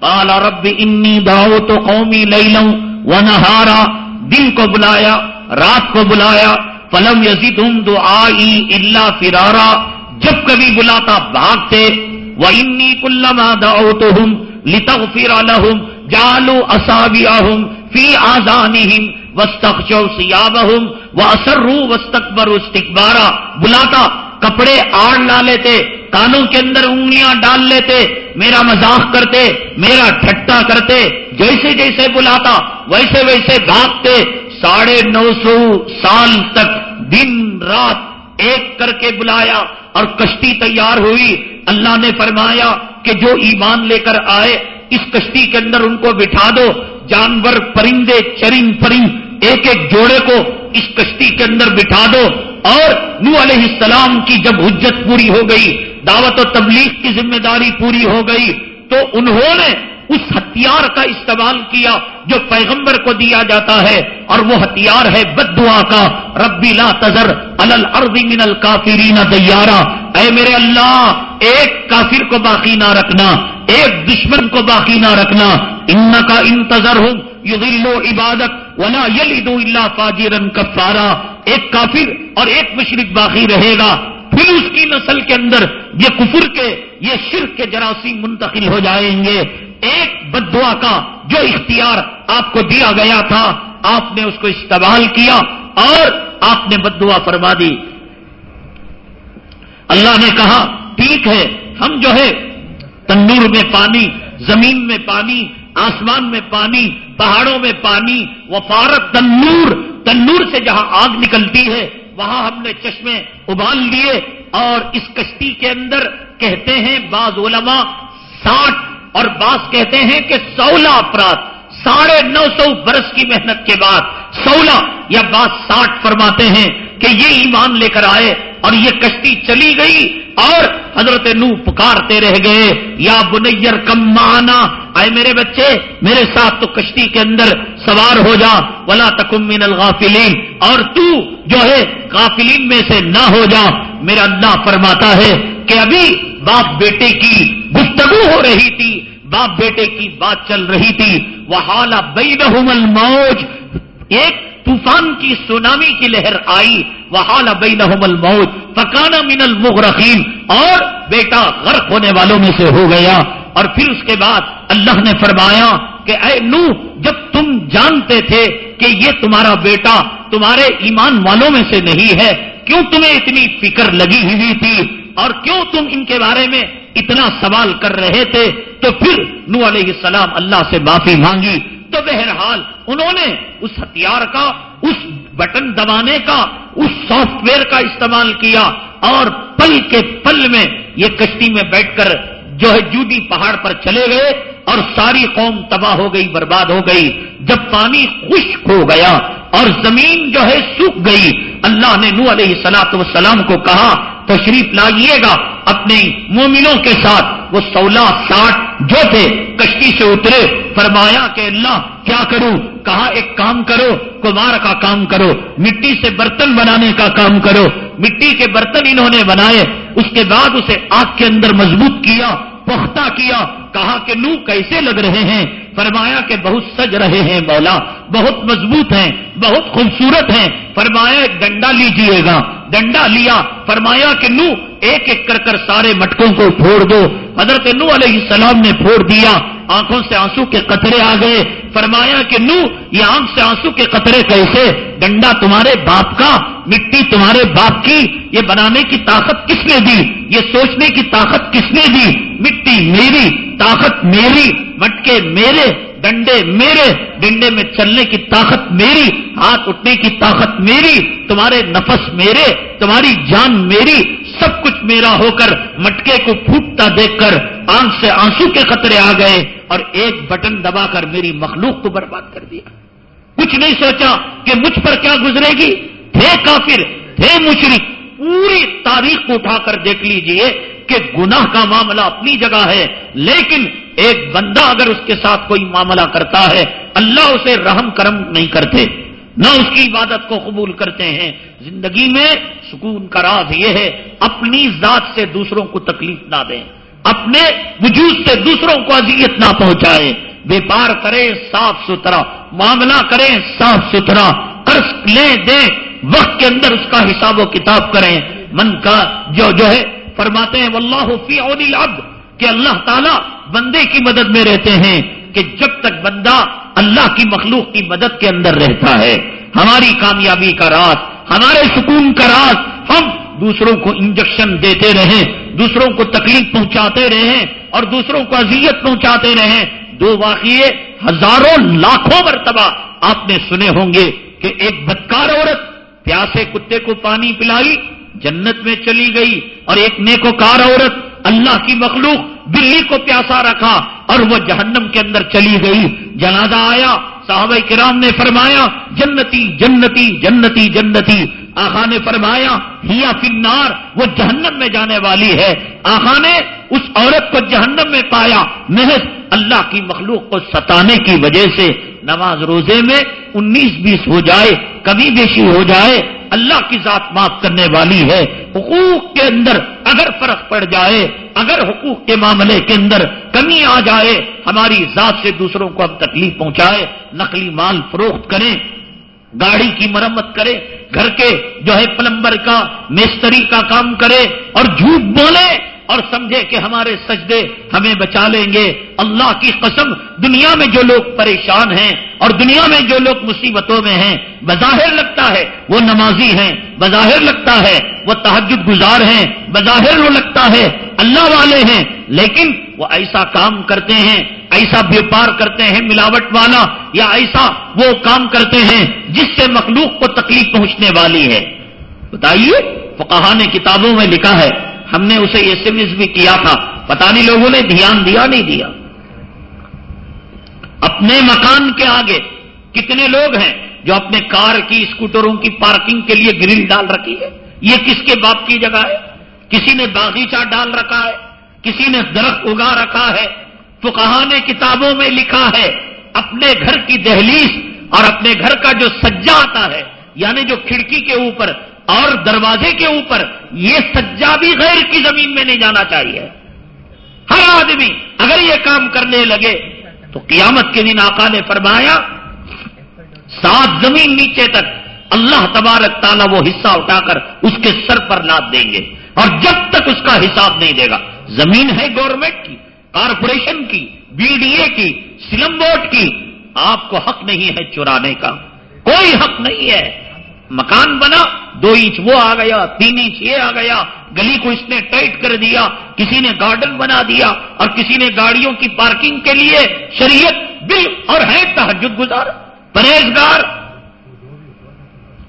پالا رب انی دعوت قومی لئی لوں و نہارا دن کو بلایا، رات کو بلایا پلم یزید دو آئی فرارا، جب کبھی بلاتا بھاگتے وہ انی کلما داؤ تو ہوں لتغ فرا لہم جالو اصابیا ہوں فی آزانی وسطو سیاب ہوں وہ اسرو وسطبر استقبارا بلاتا، کپڑے آڑ لا لیتے، کانوں کے اندر انگلیاں ڈال لیتے میرا مذاق کرتے، میرا ٹھٹا کرتے، جیسے جیسے بلاتا، ویسے ویسے بھاگتے، ساڑھے نو سو سال تک دن رات ایک کر کے بلایا اور کشتی تیار ہوئی۔ اللہ نے فرمایا کہ جو ایمان لے کر آئے، اس کشتی کے اندر ان کو بٹھا دو۔ جانور پرندے، چرند پرند، ایک ایک جوڑے کو اس کشتی کے اندر بٹھا دو۔ اور نو علیہ السلام کی جب حجت پوری ہو گئی دعوت و تبلیغ کی ذمہ داری پوری ہو گئی تو انہوں نے اس ہتھیار کا استعمال کیا جو پیغمبر کو دیا جاتا ہے اور وہ ہتھیار ہے بد دعا کا، ربی لا تذر الارض من الکافرین دیارا۔ اے میرے اللہ، ایک کافر کو باقی نہ رکھنا، ایک دشمن کو باقی نہ رکھنا۔ ان کا انتظر ہوں یو عبادت ولا یلی دو اللہ فاجرن کفارا۔ ایک کافر اور ایک مشرق باقی رہے گا۔ پھر اس کی نسل کے اندر یہ کفر کے، یہ شرک کے جراثیم منتقل ہو جائیں گے۔ ایک بدعا کا جو اختیار آپ کو دیا گیا تھا، آپ نے اس کو استعمال کیا اور آپ نے بدعا فرما دی۔ اللہ نے کہا، ٹھیک ہے، ہم جو ہے تندور میں پانی، زمین میں پانی، آسمان میں پانی، پہاڑوں میں پانی، وفارت تنور تنور سے جہاں آگ نکلتی ہے وہاں ہم نے چشمے ابال لیے اور اس کشتی کے اندر کہتے ہیں بعض علماء ساٹھ اور بعض کہتے ہیں کہ سولہ افراد ساڑھے نو سو برس کی محنت کے بعد سولہ یا بعض ساٹھ فرماتے ہیں کہ یہ ایمان لے کر آئے اور یہ کشتی چلی گئی اور حضرت نو پکارتے رہ گئے، یا بنیر کم مانا آئے میرے بچے، میرے ساتھ تو کشتی کے اندر سوار ہو جا، ولا تکم من الغافلین اور تو جو ہے، غافلین میں سے نہ ہو جا۔ میرا اللہ فرماتا ہے کہ ابھی باپ بیٹے کی گفتگو ہو رہی تھی، باپ بیٹے کی بات چل رہی تھی۔ وہ حالہ الموج۔ ایک طوفان کی سونامی کی لہر آئی۔ وہ حال بینہم الموج۔ فکانا من المغرقین اور بیٹا غرق ہونے والوں میں سے ہو گیا۔ اور پھر اس کے بعد اللہ نے فرمایا کہ اے نو جب تم جانتے تھے کہ یہ تمہارا بیٹا تمہارے ایمان والوں میں سے نہیں ہے، کیوں تمہیں اتنی فکر لگی ہوئی تھی؟ اور کیوں تم ان کے بارے میں اتنا سوال کر رہے تھے؟ تو پھر نو علیہ السلام اللہ سے معافی مانگی۔ تو بہرحال انہوں نے اس ہتھیار کا، اس بٹن دبانے کا، اس سافٹ ویئر کا استعمال کیا۔ اور پل کے پل میں یہ کشتی میں بیٹھ کر جو ہے جودی پہاڑ پر چلے گئے۔ اور ساری قوم تباہ ہو گئی، برباد ہو گئی۔ جب پانی خشک ہو گیا اور زمین جو ہے سوکھ گئی، اللہ نے نو علیہ سلاط وسلام کو کہا، تشریف لائیے گا اپنے مومنوں کے ساتھ۔ وہ سولہ، ساٹھ جو تھے، کشتی سے اترے۔ فرمایا کہ اللہ، کیا کروں؟ کہا، ایک کام کرو، کمار کا کام کرو، مٹی سے برتن بنانے کا کام کرو۔ مٹی کے برتن انہوں نے بنائے۔ اس کے بعد اسے آگ کے اندر مضبوط کیا۔ پختہ کیا، کہا کہ نو کیسے لگ رہے ہیں؟ فرمایا کہ بہت سج رہے ہیں مولا، بہت مضبوط ہیں، بہت خوبصورت ہیں۔ فرمایا ایک ڈنڈا لیجیے گا۔ ڈنڈا لیا۔ فرمایا کہ نو، ایک ایک کر کر سارے مٹکوں کو پھوڑ دو۔ حضرت نو علیہ السلام نے پھوڑ دیا۔ آنکھوں سے آنسو کے قطرے آ گئے۔ فرمایا کہ نو، یہ آنکھ سے آنسو کے قطرے کیسے؟ ڈنڈا تمہارے باپ کا، مٹی تمہارے باپ کی۔ یہ بنانے کی طاقت کس نے دی؟ یہ سوچنے کی طاقت کس نے دی؟ مٹی میری، طاقت میری، مٹکے میرے، ڈنڈے میرے۔ ڈنڈے میں چلنے کی طاقت میری، ہاتھ اٹھنے کی طاقت میری، تمہارے نفس میرے، تمہاری جان میری۔ سب کچھ میرا ہو کر مٹکے کو پھوٹتا دیکھ کر آنکھ سے آنسو کے خطرے آ گئے۔ اور ایک بٹن دبا کر میری مخلوق کو برباد کر دیا۔ کچھ نہیں سوچا کہ مجھ پر کیا گزرے گی۔ تھے کافر، تھے مشرق پوری تاریخ کو اٹھا کر دیکھ لیجیے کہ گناہ کا معاملہ اپنی جگہ ہے، لیکن ایک بندہ اگر اس کے ساتھ کوئی معاملہ کرتا ہے، اللہ اسے رحم کرم نہیں کرتے، نہ اس کی عبادت کو قبول کرتے ہیں۔ زندگی میں سکون کا راز یہ ہے، اپنی ذات سے دوسروں کو تکلیف نہ دیں۔ اپنے وجود سے دوسروں کو اذیت نہ پہنچائے۔ بیپار کریں صاف ستھرا، معاملہ کریں صاف ستھرا۔ قرض لیں دیں، وقت کے اندر اس کا حساب و کتاب کریں۔ من کا جو جو ہے، فرماتے ہیں، واللہ فی عون العبد کہ اللہ تعالیٰ بندے کی مدد میں رہتے ہیں کہ جب تک بندہ اللہ کی مخلوق کی مدد کے اندر رہتا ہے۔ ہماری کامیابی کا راز، ہمارے سکون کا راز، ہم دوسروں کو انجیکشن دیتے رہیں، دوسروں کو تکلیف پہنچاتے رہیں اور دوسروں کو اذیت پہنچاتے رہیں۔ دو واقعے ہزاروں لاکھوں مرتبہ آپ نے سنے ہوں گے کہ ایک بدکار عورت پیاسے کتے کو پانی پلائی، جنت میں چلی گئی اور ایک نیکوکار عورت اللہ کی مخلوق بلی کو پیاسا رکھا اور وہ جہنم کے اندر چلی گئی۔ جنازہ آیا، صحابہ کرام نے فرمایا، جنتی جنتی جنتی جنتی۔ آخا نے فرمایا، ہیا فنار وہ جہنم میں جانے والی ہے۔ آخا نے اس عورت کو جہنم میں پایا۔ محض اللہ کی مخلوق کو ستانے کی وجہ سے نماز روزے میں انیس بیس ہو جائے، کبھی بیشی ہو جائے۔ اللہ کی ذات معاف کرنے والی ہے۔ حقوق کے اندر اگر فرق پڑ جائے، اگر حقوق کے معاملے کے اندر کمی آ جائے، ہماری ذات سے دوسروں کو اب تکلیف پہنچائے، نقلی مال فروخت کریں گاڑی کی مرمت کرے، گھر کے جو ہے پلمبر کا میستری کا کام کرے اور جھوٹ بولے اور سمجھے کہ ہمارے سجدے ہمیں بچا لیں گے۔ اللہ کی قسم، دنیا میں جو لوگ پریشان ہیں اور دنیا میں جو لوگ مصیبتوں میں ہیں، بظاہر لگتا ہے وہ نمازی ہیں، بظاہر لگتا ہے وہ تحجد گزار ہیں، بظاہر وہ لگتا ہے اللہ والے ہیں، لیکن وہ ایسا کام کرتے ہیں ایسا بیپار کرتے ہیں، ملاوٹ والا یا ایسا وہ کام کرتے ہیں جس سے مخلوق کو تکلیف پہنچنے والی ہے۔ بتائیے فقہ نے کتابوں میں لکھا ہے، ہم نے اسے ایس ایم ایس بھی کیا تھا۔ پتا نہیں لوگوں نے دھیان دیا نہیں دیا۔ اپنے مکان کے آگے کتنے لوگ ہیں جو اپنے کار کی اسکوٹروں کی پارکنگ کے لیے گرل ڈال رکھی ہے؟ یہ کس کے باپ کی جگہ ہے؟ کسی نے باغیچہ ڈال رکھا ہے؟ کسی نے درخت اگا رکھا ہے؟ تو کہاں نے کتابوں میں لکھا ہے، اپنے گھر کی دہلیز اور اپنے گھر کا جو سجا آتا ہے یعنی جو کھڑکی کے اوپر اور دروازے کے اوپر، یہ سجا بھی غیر کی زمین میں نہیں جانا چاہیے۔ ہر آدمی اگر یہ کام کرنے لگے تو قیامت کے دن آقا نے فرمایا، سات زمین نیچے تک اللہ تبارک تعالیٰ وہ حصہ اٹھا کر اس کے سر پر لاد دیں گے اور جب تک اس کا حساب نہیں دے گا۔ زمین ہے گورنمنٹ کی۔ کارپوریشن کی بی ڈی اے کی، سلم بورڈ کی، آپ کو حق نہیں ہے چرانے کا۔ کوئی حق نہیں ہے۔ مکان بنا، دو انچ وہ آ گیا، تین انچ یہ آ گیا، گلی کو اس نے ٹائٹ کر دیا، کسی نے گارڈن بنا دیا اور کسی نے گاڑیوں کی پارکنگ کے لیے شریعت بل اور ہے تحجد گزار، پرہیزگار۔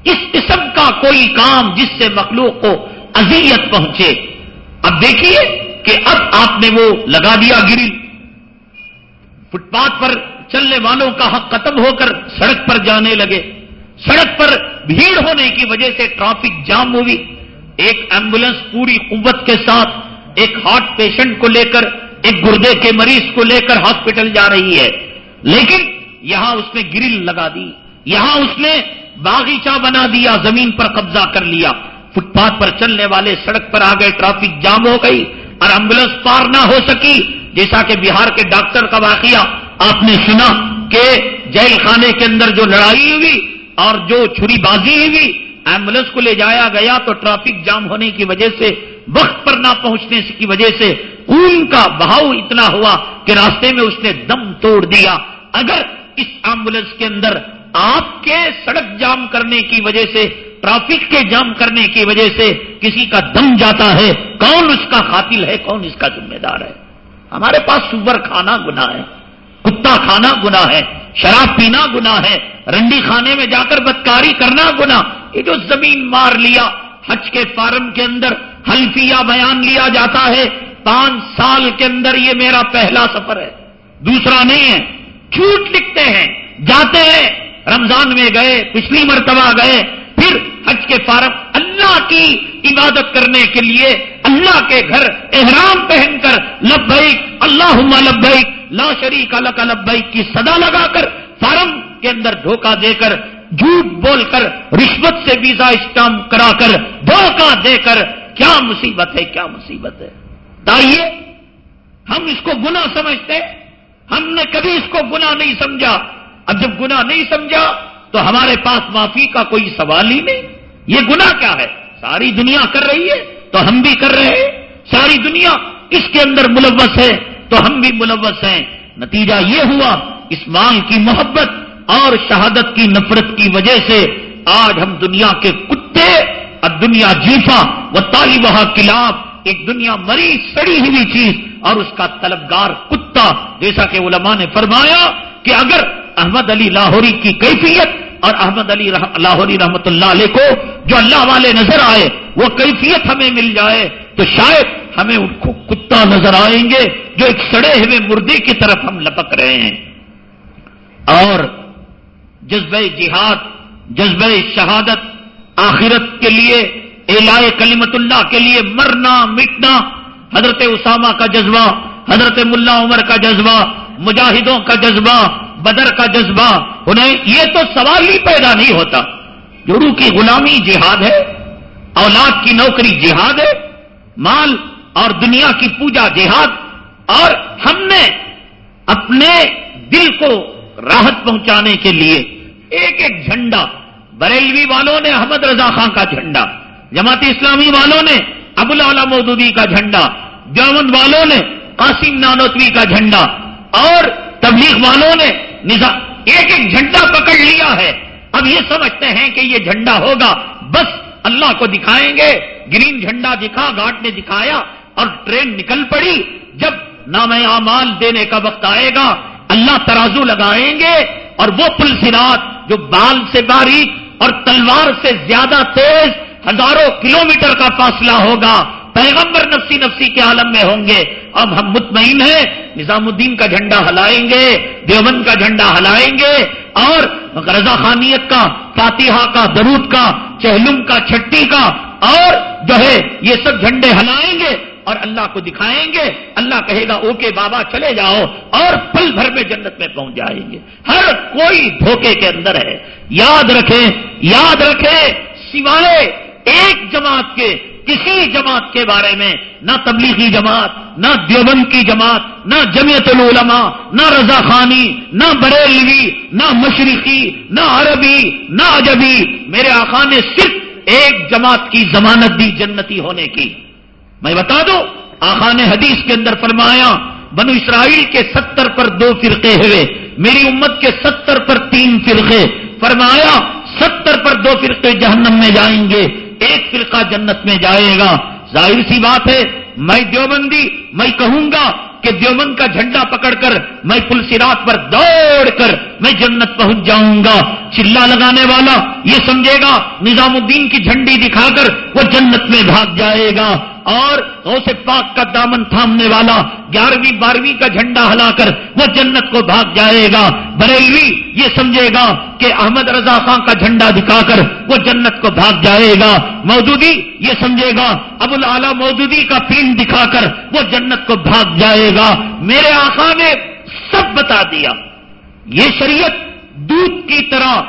اس قسم کا کوئی کام جس سے مخلوق کو اذیت پہنچے۔ اب دیکھیے کہ اب آپ نے وہ لگا دیا گری۔ فٹ پاتھ پر چلنے والوں کا حق ختم ہو کر سڑک پر جانے لگے۔ سڑک پر بھیڑ ہونے کی وجہ سے ٹرافک جام ہوئی ایک ایمبولینس پوری قوت کے ساتھ ایک ہارٹ پیشنٹ کو لے کر، ایک گردے کے مریض کو لے کر ہاسپٹل جا رہی ہے۔ لیکن یہاں اس نے گرل لگا دی۔ یہاں اس نے باغیچہ بنا دیا، زمین پر قبضہ کر لیا۔ فٹ پاتھ پر چلنے والے سڑک پر آ گئے ٹرافک جام ہو گئی۔ اور ایمبولینس پار نہ ہو سکی، جیسا کہ بہار کے ڈاکٹر کا واقعہ آپ نے سنا کہ جیل خانے کے اندر جو لڑائی ہوئی اور جو چھری بازی ہوئی، ایمبولینس کو لے جایا گیا تو ٹرافک جام ہونے کی وجہ سے، وقت پر نہ پہنچنے کی وجہ سے خون کا بہاؤ اتنا ہوا کہ راستے میں اس نے دم توڑ دیا۔ اگر اس ایمبولینس کے اندر آپ کے سڑک جام کرنے کی وجہ سے ٹرافک کے جام کرنے کی وجہ سے کسی کا دم جاتا ہے، کون اس کا قاتل ہے، کون اس کا ذمہ دار ہے؟ ہمارے پاس سور کھانا گنا ہے، کتا کھانا گنا ہے، شراب پینا گنا ہے، رنڈی خانے میں جا کر بدکاری کرنا گنا یہ جو زمین مار لیا، حج کے فارم کے اندر حلفیہ بیان لیا جاتا ہے، پانچ سال کے اندر یہ میرا پہلا سفر ہے۔ دوسرا نہیں ہے۔ جھوٹ لکھتے ہیں، جاتے ہیں۔ رمضان میں گئے، پچھلی مرتبہ گئے پھر حج کے فارم اللہ کی عبادت کرنے کے لیے اللہ کے گھر احرام پہن کر لبیک اللہ لبیک، لا شریک الک لبیک کی صدا لگا کر فارم کے اندر دھوکہ دے کر، جھوٹ بول کر، رشوت سے ویزا اسٹام کرا کر، دھوکہ دے کر، کیا مصیبت ہے، کیا مصیبت ہے؟ تائیے ہم اس کو گنا سمجھتے، ہم نے کبھی اس کو گنا نہیں سمجھا۔ اب جب گنا نہیں سمجھا تو ہمارے پاس معافی کا کوئی سوال ہی نہیں۔ یہ گنا کیا ہے؟ ساری دنیا کر رہی ہے تو ہم بھی کر رہے ہیں۔ ساری دنیا اس کے اندر ملوث ہے تو ہم بھی ملوث ہیں۔ نتیجہ یہ ہوا، اس کی محبت اور شہادت کی نفرت کی وجہ سے آج ہم دنیا کے کتے اور دنیا جیفا و طالبہ کلاب ایک دنیا مری، سڑی ہوئی چیز اور اس کا طلبگار کتا، جیسا کہ علماء نے فرمایا کہ اگر احمد علی لاہوری کی کیفیت اور احمد علی لاہوری رحمت اللہ علیہ کو جو اللہ والے نظر آئے، وہ کیفیت ہمیں مل جائے۔ تو شاید ہمیں ان کو کتا نظر آئیں گے جو ایک سڑے ہوئے مردے کی طرف ہم لپک رہے ہیں۔ اور جذبہ جہاد، جذبہ شہادت آخرت کے لیے الا کلیمت اللہ کے لیے مرنا، مٹنا، حضرت اسامہ کا جذبہ، حضرت ملا عمر کا جذبہ، مجاہدوں کا جذبہ بدر کا جذبہ، انہیں یہ تو سوال ہی پیدا نہیں ہوتا۔ جڑو کی غلامی جہاد ہے، اولاد کی نوکری جہاد ہے، مال اور دنیا کی پوجا جہاد، اور ہم نے اپنے دل کو راحت پہنچانے کے لیے ایک ایک جھنڈا۔ بریلوی والوں نے، احمد رضا خان کا جھنڈا، جماعت اسلامی والوں نے، ابو العلا مودودی کا جھنڈا، دیوبند والوں نے، قاسم نانوتوی کا جھنڈا، اور تبلیغ والوں نے نظام، ایک ایک جھنڈا پکڑ لیا ہے۔ اب یہ سمجھتے ہیں کہ یہ جھنڈا ہوگا۔ بس اللہ کو دکھائیں گے۔ گرین جھنڈا دکھا گاٹ نے دکھایا اور ٹرین نکل پڑی۔ جب نام اعمال دینے کا وقت آئے گا، اللہ ترازو لگائیں گے اور وہ پل سرات جو بال سے باریک اور تلوار سے زیادہ تیز ہزاروں کلومیٹر کا فاصلہ ہوگا۔ پیغمبر نفسی نفسی کے عالم میں ہوں گے۔ اب ہم مطمئن ہیں نظام الدین کا جھنڈا ہلائیں گے، دیوبند کا جھنڈا ہلائیں گے اور رضا خانیت کا، فاتحہ کا، درود کا، چہلم کا، چھٹی کا اور جو ہے یہ سب جھنڈے ہلائیں گے اور اللہ کو دکھائیں گے۔ اللہ کہے گا، اوکے بابا، چلے جاؤ اور پل بھر میں جنت میں پہنچ جائیں گے۔ ہر کوئی دھوکے کے اندر ہے۔ یاد رکھیں یاد رکھیں، سوائے ایک جماعت کے کسی جماعت کے بارے میں نہ تبلیغی جماعت، نہ دیوبند کی جماعت، نہ جمعیت العلماء، نہ رضا خانی، نہ بریلوی، نہ مشرقی، نہ عربی، نہ عجبی میرے آقا نے صرف ایک جماعت کی ضمانت دی جنتی ہونے کی۔ میں بتا دوں، آقا نے حدیث کے اندر فرمایا، بنو اسرائیل کے ستر پر دو فرقے ہوئے، میری امت کے ستر پر تین فرقے۔ فرمایا، ستر پر دو فرقے جہنم میں جائیں گے ایک فرقہ جنت میں جائے گا۔ ظاہر سی بات ہے، میں دیوبندی، میں کہوں گا کہ دیوبند کا جھنڈا پکڑ کر میں پل سرات پر دوڑ کر میں جنت پہنچ جاؤں گا۔ چلا لگانے والا یہ سمجھے گا، نظام الدین کی جھنڈی دکھا کر وہ جنت میں بھاگ جائے گا۔ اور غوث پاک کا دامن تھامنے والا گیارہویں بارہویں کا جھنڈا ہلا کر وہ جنت کو بھاگ جائے گا۔ بریلوی یہ سمجھے گا کہ احمد رضا خان کا جھنڈا دکھا کر وہ جنت کو بھاگ جائے گا۔ مودودی یہ سمجھے گا، ابو العلا مودودی کا فلم دکھا کر وہ جنت کو بھاگ جائے گا۔ میرے آقا نے سب بتا دیا۔ یہ شریعت دودھ کی طرح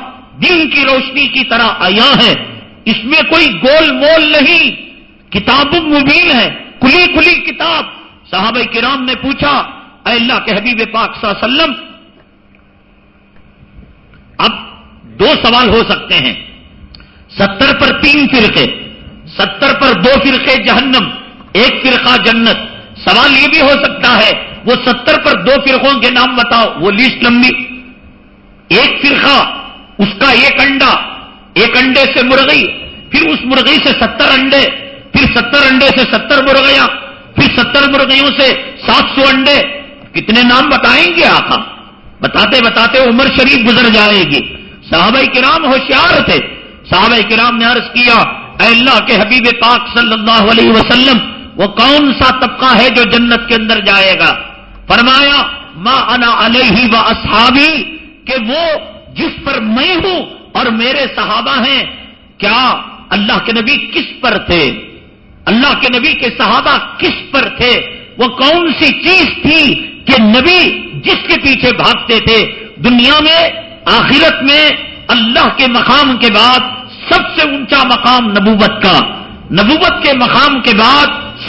دن کی روشنی کی طرح آیا ہے۔ اس میں کوئی گول مول نہیں۔ کتاب مبین ہے، کھلی کھلی کتاب۔ صحابہ کرام نے پوچھا، اے اللہ کے حبیب پاک صلی اللہ علیہ وسلم، اب دو سوال ہو سکتے ہیں۔ ستر پر تین فرقے، ستر پر دو فرقے جہنم، ایک فرقہ جنت۔ سوال یہ بھی ہو سکتا ہے، وہ ستر پر دو فرقوں کے نام بتاؤ، وہ لسٹ لمبی۔ ایک فرقہ، اس کا ایک انڈا، ایک انڈے سے مرغی، پھر اس مرغی سے ستر انڈے۔ پھر ستر انڈے سے ستر مرغیاں، پھر ستر مرغیوں سے سات سو انڈے۔ کتنے نام بتائیں گے آقا بتاتے بتاتے عمر شریف گزر جائے گی۔ صحابہ کرام ہوشیار تھے۔ صحابہ کرام نے عرض کیا، اے اللہ کے حبیب پاک صلی اللہ علیہ وسلم، وہ کون سا طبقہ ہے جو جنت کے اندر جائے گا؟ فرمایا، ما انا علیہ و اصحابی، کہ وہ جس پر میں ہوں اور میرے صحابہ ہیں، کیا اللہ کے نبی کس پر تھے؟ اللہ کے نبی کے صحابہ کس پر تھے؟ وہ کون سی چیز تھی کہ نبی جس کے پیچھے بھاگتے تھے؟ دنیا میں، آخرت میں، اللہ کے مقام کے بعد سب سے اونچا مقام نبوت کا۔ نبوت کے مقام کے بعد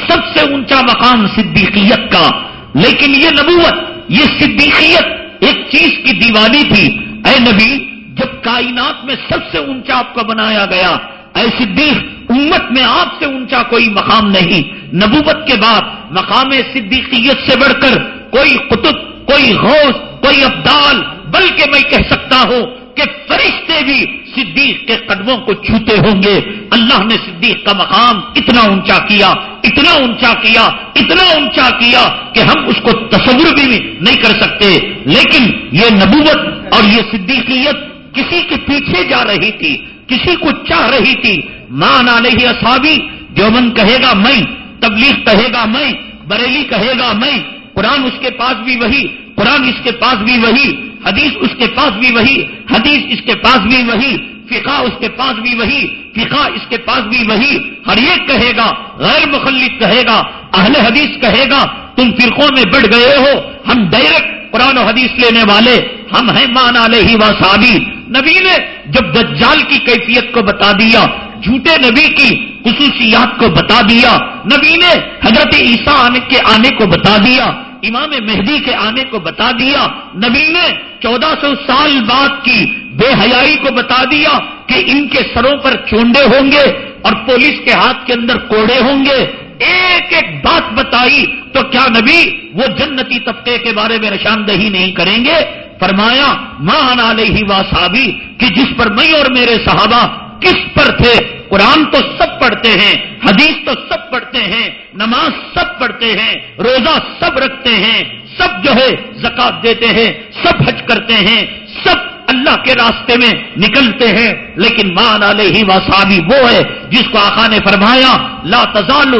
سب سے اونچا مقام صدیقیت کا۔ لیکن یہ نبوت، یہ صدیقیت ایک چیز کی دیوالی تھی۔ اے نبی، جب کائنات میں سب سے اونچا آپ کو بنایا گیا، اے صدیق امت میں آپ سے اونچا کوئی مقام نہیں۔ نبوت کے بعد مقام صدیقیت سے بڑھ کر کوئی قطب، کوئی غوث، کوئی ابدال، بلکہ میں کہہ سکتا ہوں کہ فرشتے بھی صدیق کے قدموں کو چھوتے ہوں گے۔ اللہ نے صدیق کا مقام اتنا اونچا کیا، اتنا اونچا کیا، اتنا اونچا کیا کہ ہم اس کو تصور بھی نہیں کر سکتے۔ لیکن یہ نبوت اور یہ صدیقیت کسی کے پیچھے جا رہی تھی۔ کسی کو چاہ رہی تھی ماں علیہ اصحابی دیوبند کہے گا میں، تبلیغ کہے گا میں، بریلی کہے گا میں، قرآن اس کے پاس بھی وہی، قرآن اس کے پاس بھی وہی، حدیث اس کے پاس بھی وہی، حدیث اس کے پاس بھی وہی، فقہ اس کے پاس بھی وہی، فقہ اس کے پاس بھی وہی، ہر ایک کہے گا، غیر مخلف کہے گا، اہل حدیث کہے گا، تم فرقوں میں بڑھ گئے ہو، ہم ڈائریکٹ قرآن و حدیث لینے والے، ہم ہیں مانا علیہ و صحابی نبی نے جب دجال کی کیفیت کو بتا دیا، جھوٹے نبی کی خصوصیات کو بتا دیا، نبی نے حضرت عیسیٰ کے آنے کو بتا دیا، امام مہدی کے آنے کو بتا دیا، نبی نے چودہ سو سال بعد کی بے حیائی کو بتا دیا کہ ان کے سروں پر چونڈے ہوں گے اور پولیس کے ہاتھ کے اندر کوڑے ہوں گے۔ ایک ایک بات بتائی تو کیا نبی وہ جنتی طبقے کے بارے میں نشاندہی نہیں کریں گے؟ فرمایا مان علیہ وا صحابی کہ جس پر میں اور میرے صحابہ کس پر تھے؟ قرآن تو سب پڑھتے ہیں، حدیث تو سب پڑھتے ہیں، نماز سب پڑھتے ہیں، روزہ سب رکھتے ہیں، سب جو ہے زکات دیتے ہیں، سب حج کرتے ہیں، سب اللہ کے راستے میں نکلتے ہیں۔ لیکن مان علیہ واسابی وہ ہے جس کو آقا نے فرمایا، لا تزال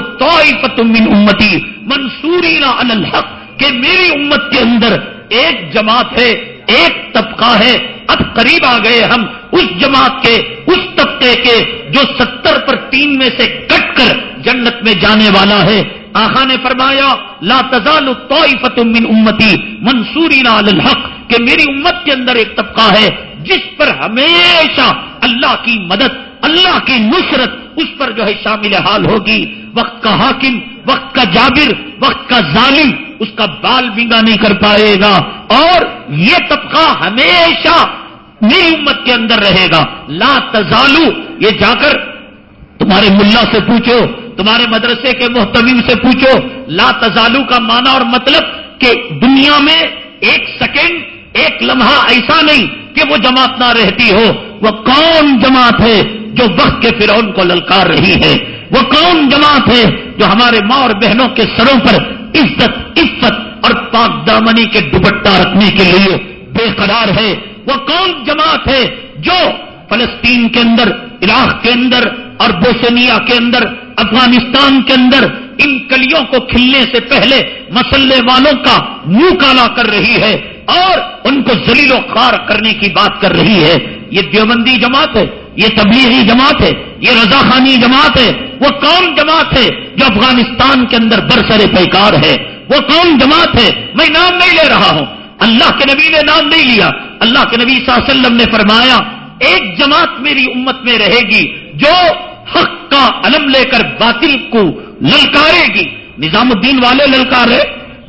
من امتی منصوری الحق، کہ میری امت کے اندر ایک جماعت ہے ایک طبقہ ہے، اب قریب آ گئے ہم اس جماعت کے، اس طبقے کے جو ستر پر تین میں سے کٹ کر جنت میں جانے والا ہے۔ آخا نے فرمایا، لا تزال من امتی منصوری الحق، کہ میری امت کے اندر ایک طبقہ ہے۔ جس پر ہمیشہ اللہ کی مدد، اللہ کی نصرت اس پر جو ہے شامل حال ہوگی۔ وقت کا حاکم، وقت کا جابر، وقت کا ظالم اس کا بال بنگا نہیں کر پائے گا۔ اور یہ طبقہ ہمیشہ میری امت کے اندر رہے گا۔ لا تزالو، یہ جا کر تمہارے ملا سے پوچھو، تمہارے مدرسے کے محتمیم سے پوچھو۔ لا تزالو کا معنی اور مطلب کہ دنیا میں ایک سیکنڈ، ایک لمحہ ایسا نہیں کہ وہ جماعت نہ رہتی ہو، وہ کون جماعت ہے جو وقت کے فرعون کو للکار رہی ہے؟ وہ کون جماعت ہے جو ہمارے ماں اور بہنوں کے سروں پر عزت، عفت اور پاک دامنی کے دوپٹہ رکھنے کے لیے بے قرار ہے؟ وہ کون جماعت ہے جو فلسطین کے اندر، عراق کے اندر اور بوسنیا کے اندر، افغانستان کے اندر ان کلیوں کو کھلنے سے پہلے مسلے والوں کا منہ کالا کر رہی ہے؟ اور ان کو زلیل و خار کرنے کی بات کر رہی ہے۔ یہ دیوبندی جماعت ہے، یہ تبلیغی جماعت ہے، یہ رضا خانی جماعت ہے۔ وہ کون جماعت ہے جو افغانستان کے اندر برسر پیکار ہے۔ وہ کون جماعت ہے، میں نام نہیں لے رہا ہوں۔ اللہ کے نبی نے نام نہیں لیا۔ اللہ کے نبی صلی اللہ علیہ وسلم نے فرمایا، ایک جماعت میری امت میں رہے گی جو حق کا علم لے کر باطل کو للکارے گی۔ نظام الدین والے للکار رہے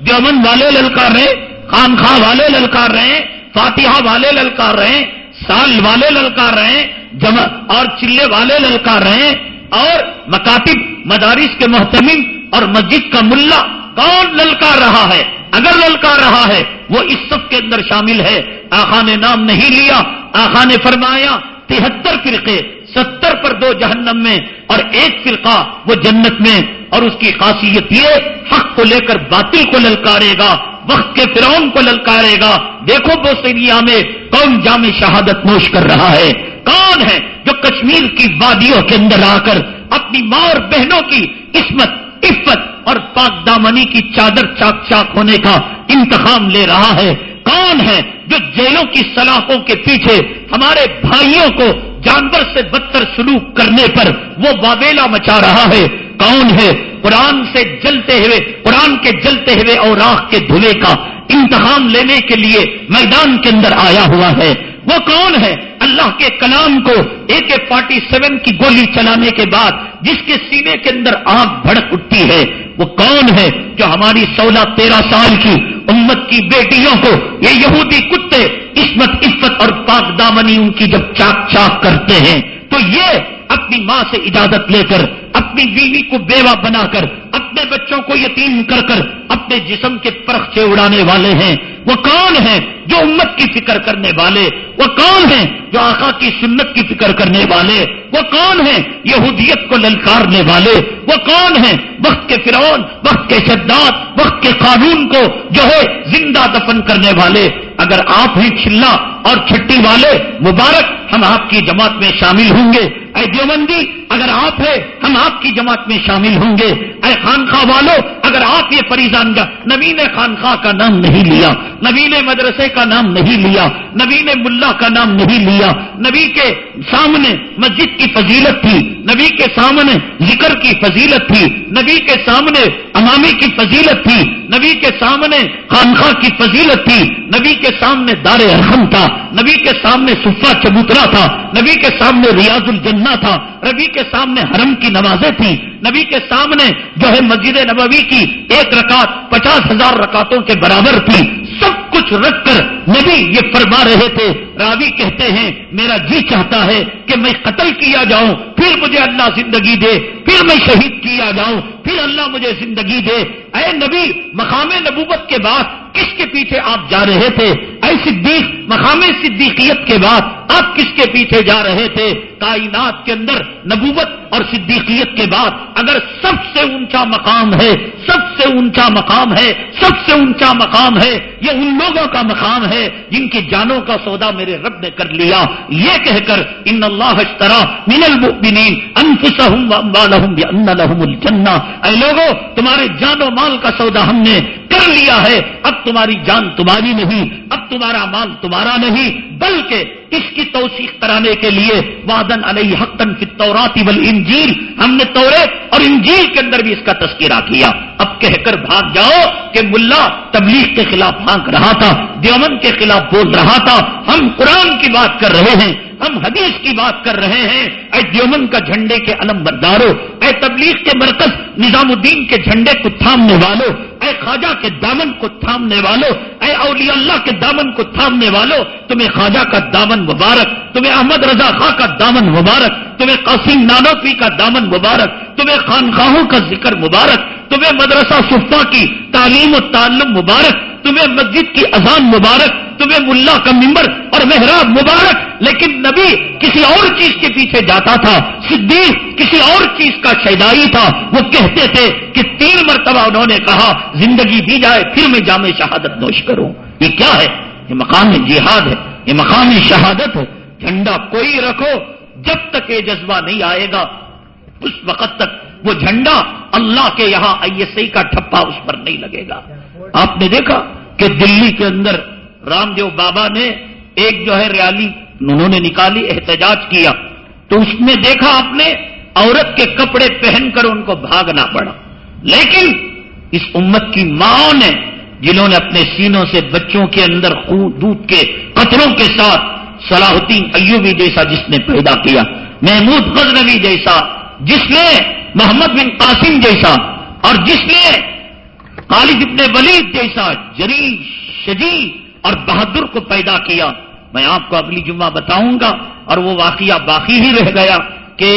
دیومن والے للکار رہے خانخواہ والے للکار رہے فاتحہ والے للکار رہے سال والے للکار رہے جمع اور چلے والے للکار رہے اور مکاتب، مدارس کے محتمین اور مسجد کا ملا، کون للکار رہا ہے؟ اگر للکار رہا ہے، وہ اس سب کے اندر شامل ہے۔ آخا نے نام نہیں لیا آخا نے فرمایا، تہتر فرقے ستر پر دو جہنم میں اور ایک فرقہ وہ جنت میں اور اس کی خاصیت یہ حق کو لے کر باطل کو للکارے گا، وقت کے فرعون کو للکارے گا۔ دیکھو بوسینیا میں کون جامع شہادت نوش کر رہا ہے۔ کون ہے جو کشمیر کی وادیوں کے اندر آ کر اپنی ماں اور بہنوں کی عصمت، عفت اور پاک دامنی کی چادر چاک چاک ہونے کا انتخاب لے رہا ہے؟ کون ہے جو جیلوں کی سلاخوں کے پیچھے ہمارے بھائیوں کو جانور سے بدتر سلوک کرنے پر وہ واویلا مچا رہا ہے۔ کون ہے؟ قرآن سے جلتے ہوئے، قرآن کے جلتے ہوئے اور آخ کے دھلے کا امتحان لینے کے لیے میدان کے اندر آیا ہوا ہے۔ وہ کون ہے اللہ کے کلام کو اے کے فورٹی سیون کی گولی چلانے کے بعد جس کے سینے کے اندر آگ بھڑک اٹھتی ہے، وہ کون ہے جو ہماری سولہ تیرہ سال کی امت کی بیٹیوں کو یہ یہودی کتے عصمت، عفت اور پاک دامنی ان کی جب چاک چاک کرتے ہیں۔ تو یہ اپنی ماں سے اجازت لے کر، اپنی بیوی کو بیوہ بنا کر، اپنے بچوں کو یتیم کر کر اپنے جسم کے پرخ سے اڑانے والے ہیں۔ وہ کون ہیں جو امت کی فکر کرنے والے۔ وہ کون ہیں جو آقا کی سنت کی فکر کرنے والے۔ وہ کون ہیں یہودیت کو للکارنے والے۔ وہ کون ہیں وقت کے فرعون، وقت کے شداد، وقت کے قانون کو جو ہے زندہ دفن کرنے والے۔ اگر آپ ہیں چلا اور چھٹی والے، مبارک ہم آپ کی جماعت میں شامل ہوں گے۔ اے دیوبندی، اگر آپ ہیں، ہم آپ کی جماعت میں شامل ہوں گے۔ اے خانخواہ والو، اگر آپ یہ فریضان جا نبی نے خانخواہ کا نام نہیں لیا نبی نے مدرسے کا نام نہیں لیا نبی نے ملا کا نام نہیں لیا، نبی کے سامنے مسجد کی فضیلت تھی، نبی کے سامنے ذکر کی فضیلت تھی، نبی کے سامنے امامی کی فضیلت تھی، نبی کے سامنے خانخواہ کی فضیلت تھی، نبی کے سامنے دار ارحم تھا، نبی کے سامنے صفا چبوترا تھا، نبی کے سامنے ریاض الجنہ تھا۔ نبی کے سامنے حرم کی نمازیں تھیں۔ نبی کے سامنے جو ہے مسجد نبوی کی ایک رکعت پچاس ہزار رکعتوں کے برابر تھی۔ سب کچھ رکھ کر نبی یہ فرما رہے تھے۔ راوی کہتے ہیں، میرا جی چاہتا ہے کہ میں قتل کیا جاؤں، پھر مجھے اللہ زندگی دے، پھر میں شہید کیا جاؤں، پھر اللہ مجھے زندگی دے۔ اے نبی، مقام نبوت کے بعد کس کے پیچھے آپ جا رہے تھے؟ اے صدیق، مقام صدیقیت کے بعد آپ کس کے پیچھے جا رہے تھے؟ کائنات کے اندر نبوت اور صدیقیت کے بعد اگر سب سے اونچا مقام ہے، سب سے اونچا مقام ہے، سب سے اونچا مقام ہے، یہ ان لوگوں کا مقام ہے جن کی جانوں کا سودا میرے رب نے کر لیا۔ یہ کہہ کر ان اللہ من المؤمنین انفسهم واموالهم بان لهم الجنہ۔ اے لوگوں تمہارے جان و مال کا سودا ہم نے کر لیا ہے۔ اب تمہاری جان تمہاری نہیں، اب تمہارا مال تمہارا نہیں، بلکہ اس کی توثیق کرانے کے لیے وادن علیہ حقن فی التورات والانجیل ہم نے تورے اور انجیل کے اندر بھی اس کا تذکرہ کیا۔ اب کہہ کر بھاگ جاؤ کہ ملا تبلیغ کے خلاف بھاگ رہا تھا دیومن کے خلاف بول رہا تھا۔ ہم قرآن کی بات کر رہے ہیں۔ ہم حدیث کی بات کر رہے ہیں، اے دیومن کا جھنڈے کے علم بردارو، اے تبلیغ کے مرکز، نظام الدین کے جھنڈے کو تھامنے والوں اے خواجہ کے دامن کو تھامنے والوں اے اولیاء اللہ کے دامن کو تھامنے والوں تمہیں خواجہ کا دامن مبارک، تمہیں احمد رضا خاں کا دامن مبارک، تمہیں قاسم نانوی کا دامن مبارک، تمہیں خانخواہوں کا ذکر مبارک، تمہیں مدرسہ صفا کی تعلیم و تعلم مبارک، تمہیں مسجد کی اذان مبارک تمہیں ملا کا ممبر اور محراب مبارک، لیکن نبی کسی اور چیز کے پیچھے جاتا تھا، صدیق کسی اور چیز کا شیدائی تھا۔ وہ کہتے تھے کہ تین مرتبہ انہوں نے کہا، زندگی دی جائے، پھر میں جامع شہادت نوش کروں۔ یہ کیا ہے؟ یہ مقام جہاد ہے، یہ مقام شہادت ہے۔ جھنڈا کوئی رکھو، جب تک یہ جذبہ نہیں آئے گا، اس وقت تک وہ جھنڈا اللہ کے یہاں آئی ایس آئی کا ٹھپا اس پر نہیں لگے گا۔ آپ نے دیکھا کہ دلی کے اندر رام دیو بابا نے ایک جو ہے ریالی انہوں نے نکالی، احتجاج کیا۔ تو اس میں دیکھا آپ نے عورت کے کپڑے پہن کر ان کو بھاگنا پڑا۔ لیکن اس امت کی ماں نے، جنہوں نے اپنے سینوں سے بچوں کے اندر خون دودھ کے قطروں کے ساتھ صلاح الدین ایوبی جیسا جس نے پیدا کیا، محمود غزنوی جیسا، جس نے محمد بن قاسم جیسا، اور جس نے خالد ابن ولید جیسا، جری شجی اور بہادر کو پیدا کیا میں آپ کو اگلی جمعہ بتاؤں گا اور وہ واقعہ باقی ہی رہ گیا کہ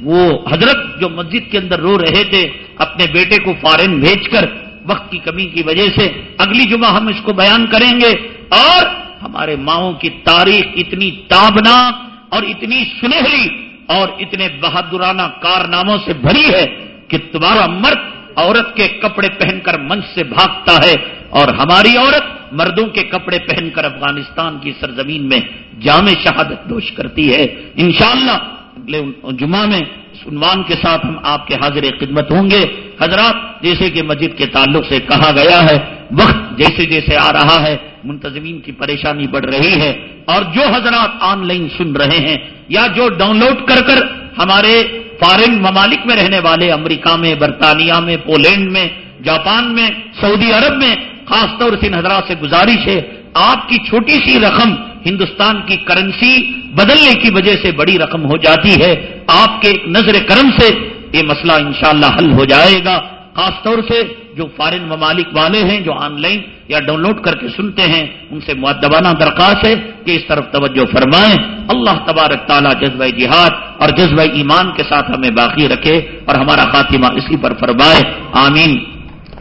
وہ حضرت جو مسجد کے اندر رو رہے تھے، اپنے بیٹے کو فارن بھیج کر وقت کی کمی کی وجہ سے اگلی جمعہ ہم اس کو بیان کریں گے اور ہمارے ماؤں کی تاریخ اتنی تابناک اور اتنی سنہری اور اتنے بہادرانہ کارناموں سے بھری ہے کہ تمہارا مرد عورت کے کپڑے پہن کر منچ سے بھاگتا ہے اور ہماری عورت مردوں کے کپڑے پہن کر افغانستان کی سرزمین میں جامع شہادت دوش کرتی ہے۔ انشاءاللہ اگلے جمعہ میں اس عنوان کے ساتھ ہم آپ کے حاضر خدمت ہوں گے۔ حضرات، جیسے کہ مسجد کے تعلق سے کہا گیا ہے، وقت جیسے جیسے آ رہا ہے، منتظمین کی پریشانی بڑھ رہی ہے۔ اور جو حضرات آن لائن سن رہے ہیں یا جو ڈاؤن لوڈ کر کر ہمارے فارن ممالک میں رہنے والے، امریکہ میں، برطانیہ میں، پولینڈ میں، جاپان میں، سعودی عرب میں، خاص طور سے ان حضرات سے گزارش ہے، آپ کی چھوٹی سی رقم ہندوستان کی کرنسی بدلنے کی وجہ سے بڑی رقم ہو جاتی ہے۔ آپ کے نظر کرم سے یہ مسئلہ انشاءاللہ حل ہو جائے گا۔ خاص طور سے جو فارن ممالک والے ہیں جو آن لائن یا ڈاؤن لوڈ کر کے سنتے ہیں، ان سے معدبانہ درخواست ہے کہ اس طرف توجہ فرمائیں۔ اللہ تبارک تعالیٰ جذبہ جہاد اور جذبہ ایمان کے ساتھ ہمیں باقی رکھے اور ہمارا خاتمہ اسی پر فرمائے۔ آمین۔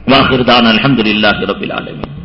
واخردان الحمد للہ رب العالمین۔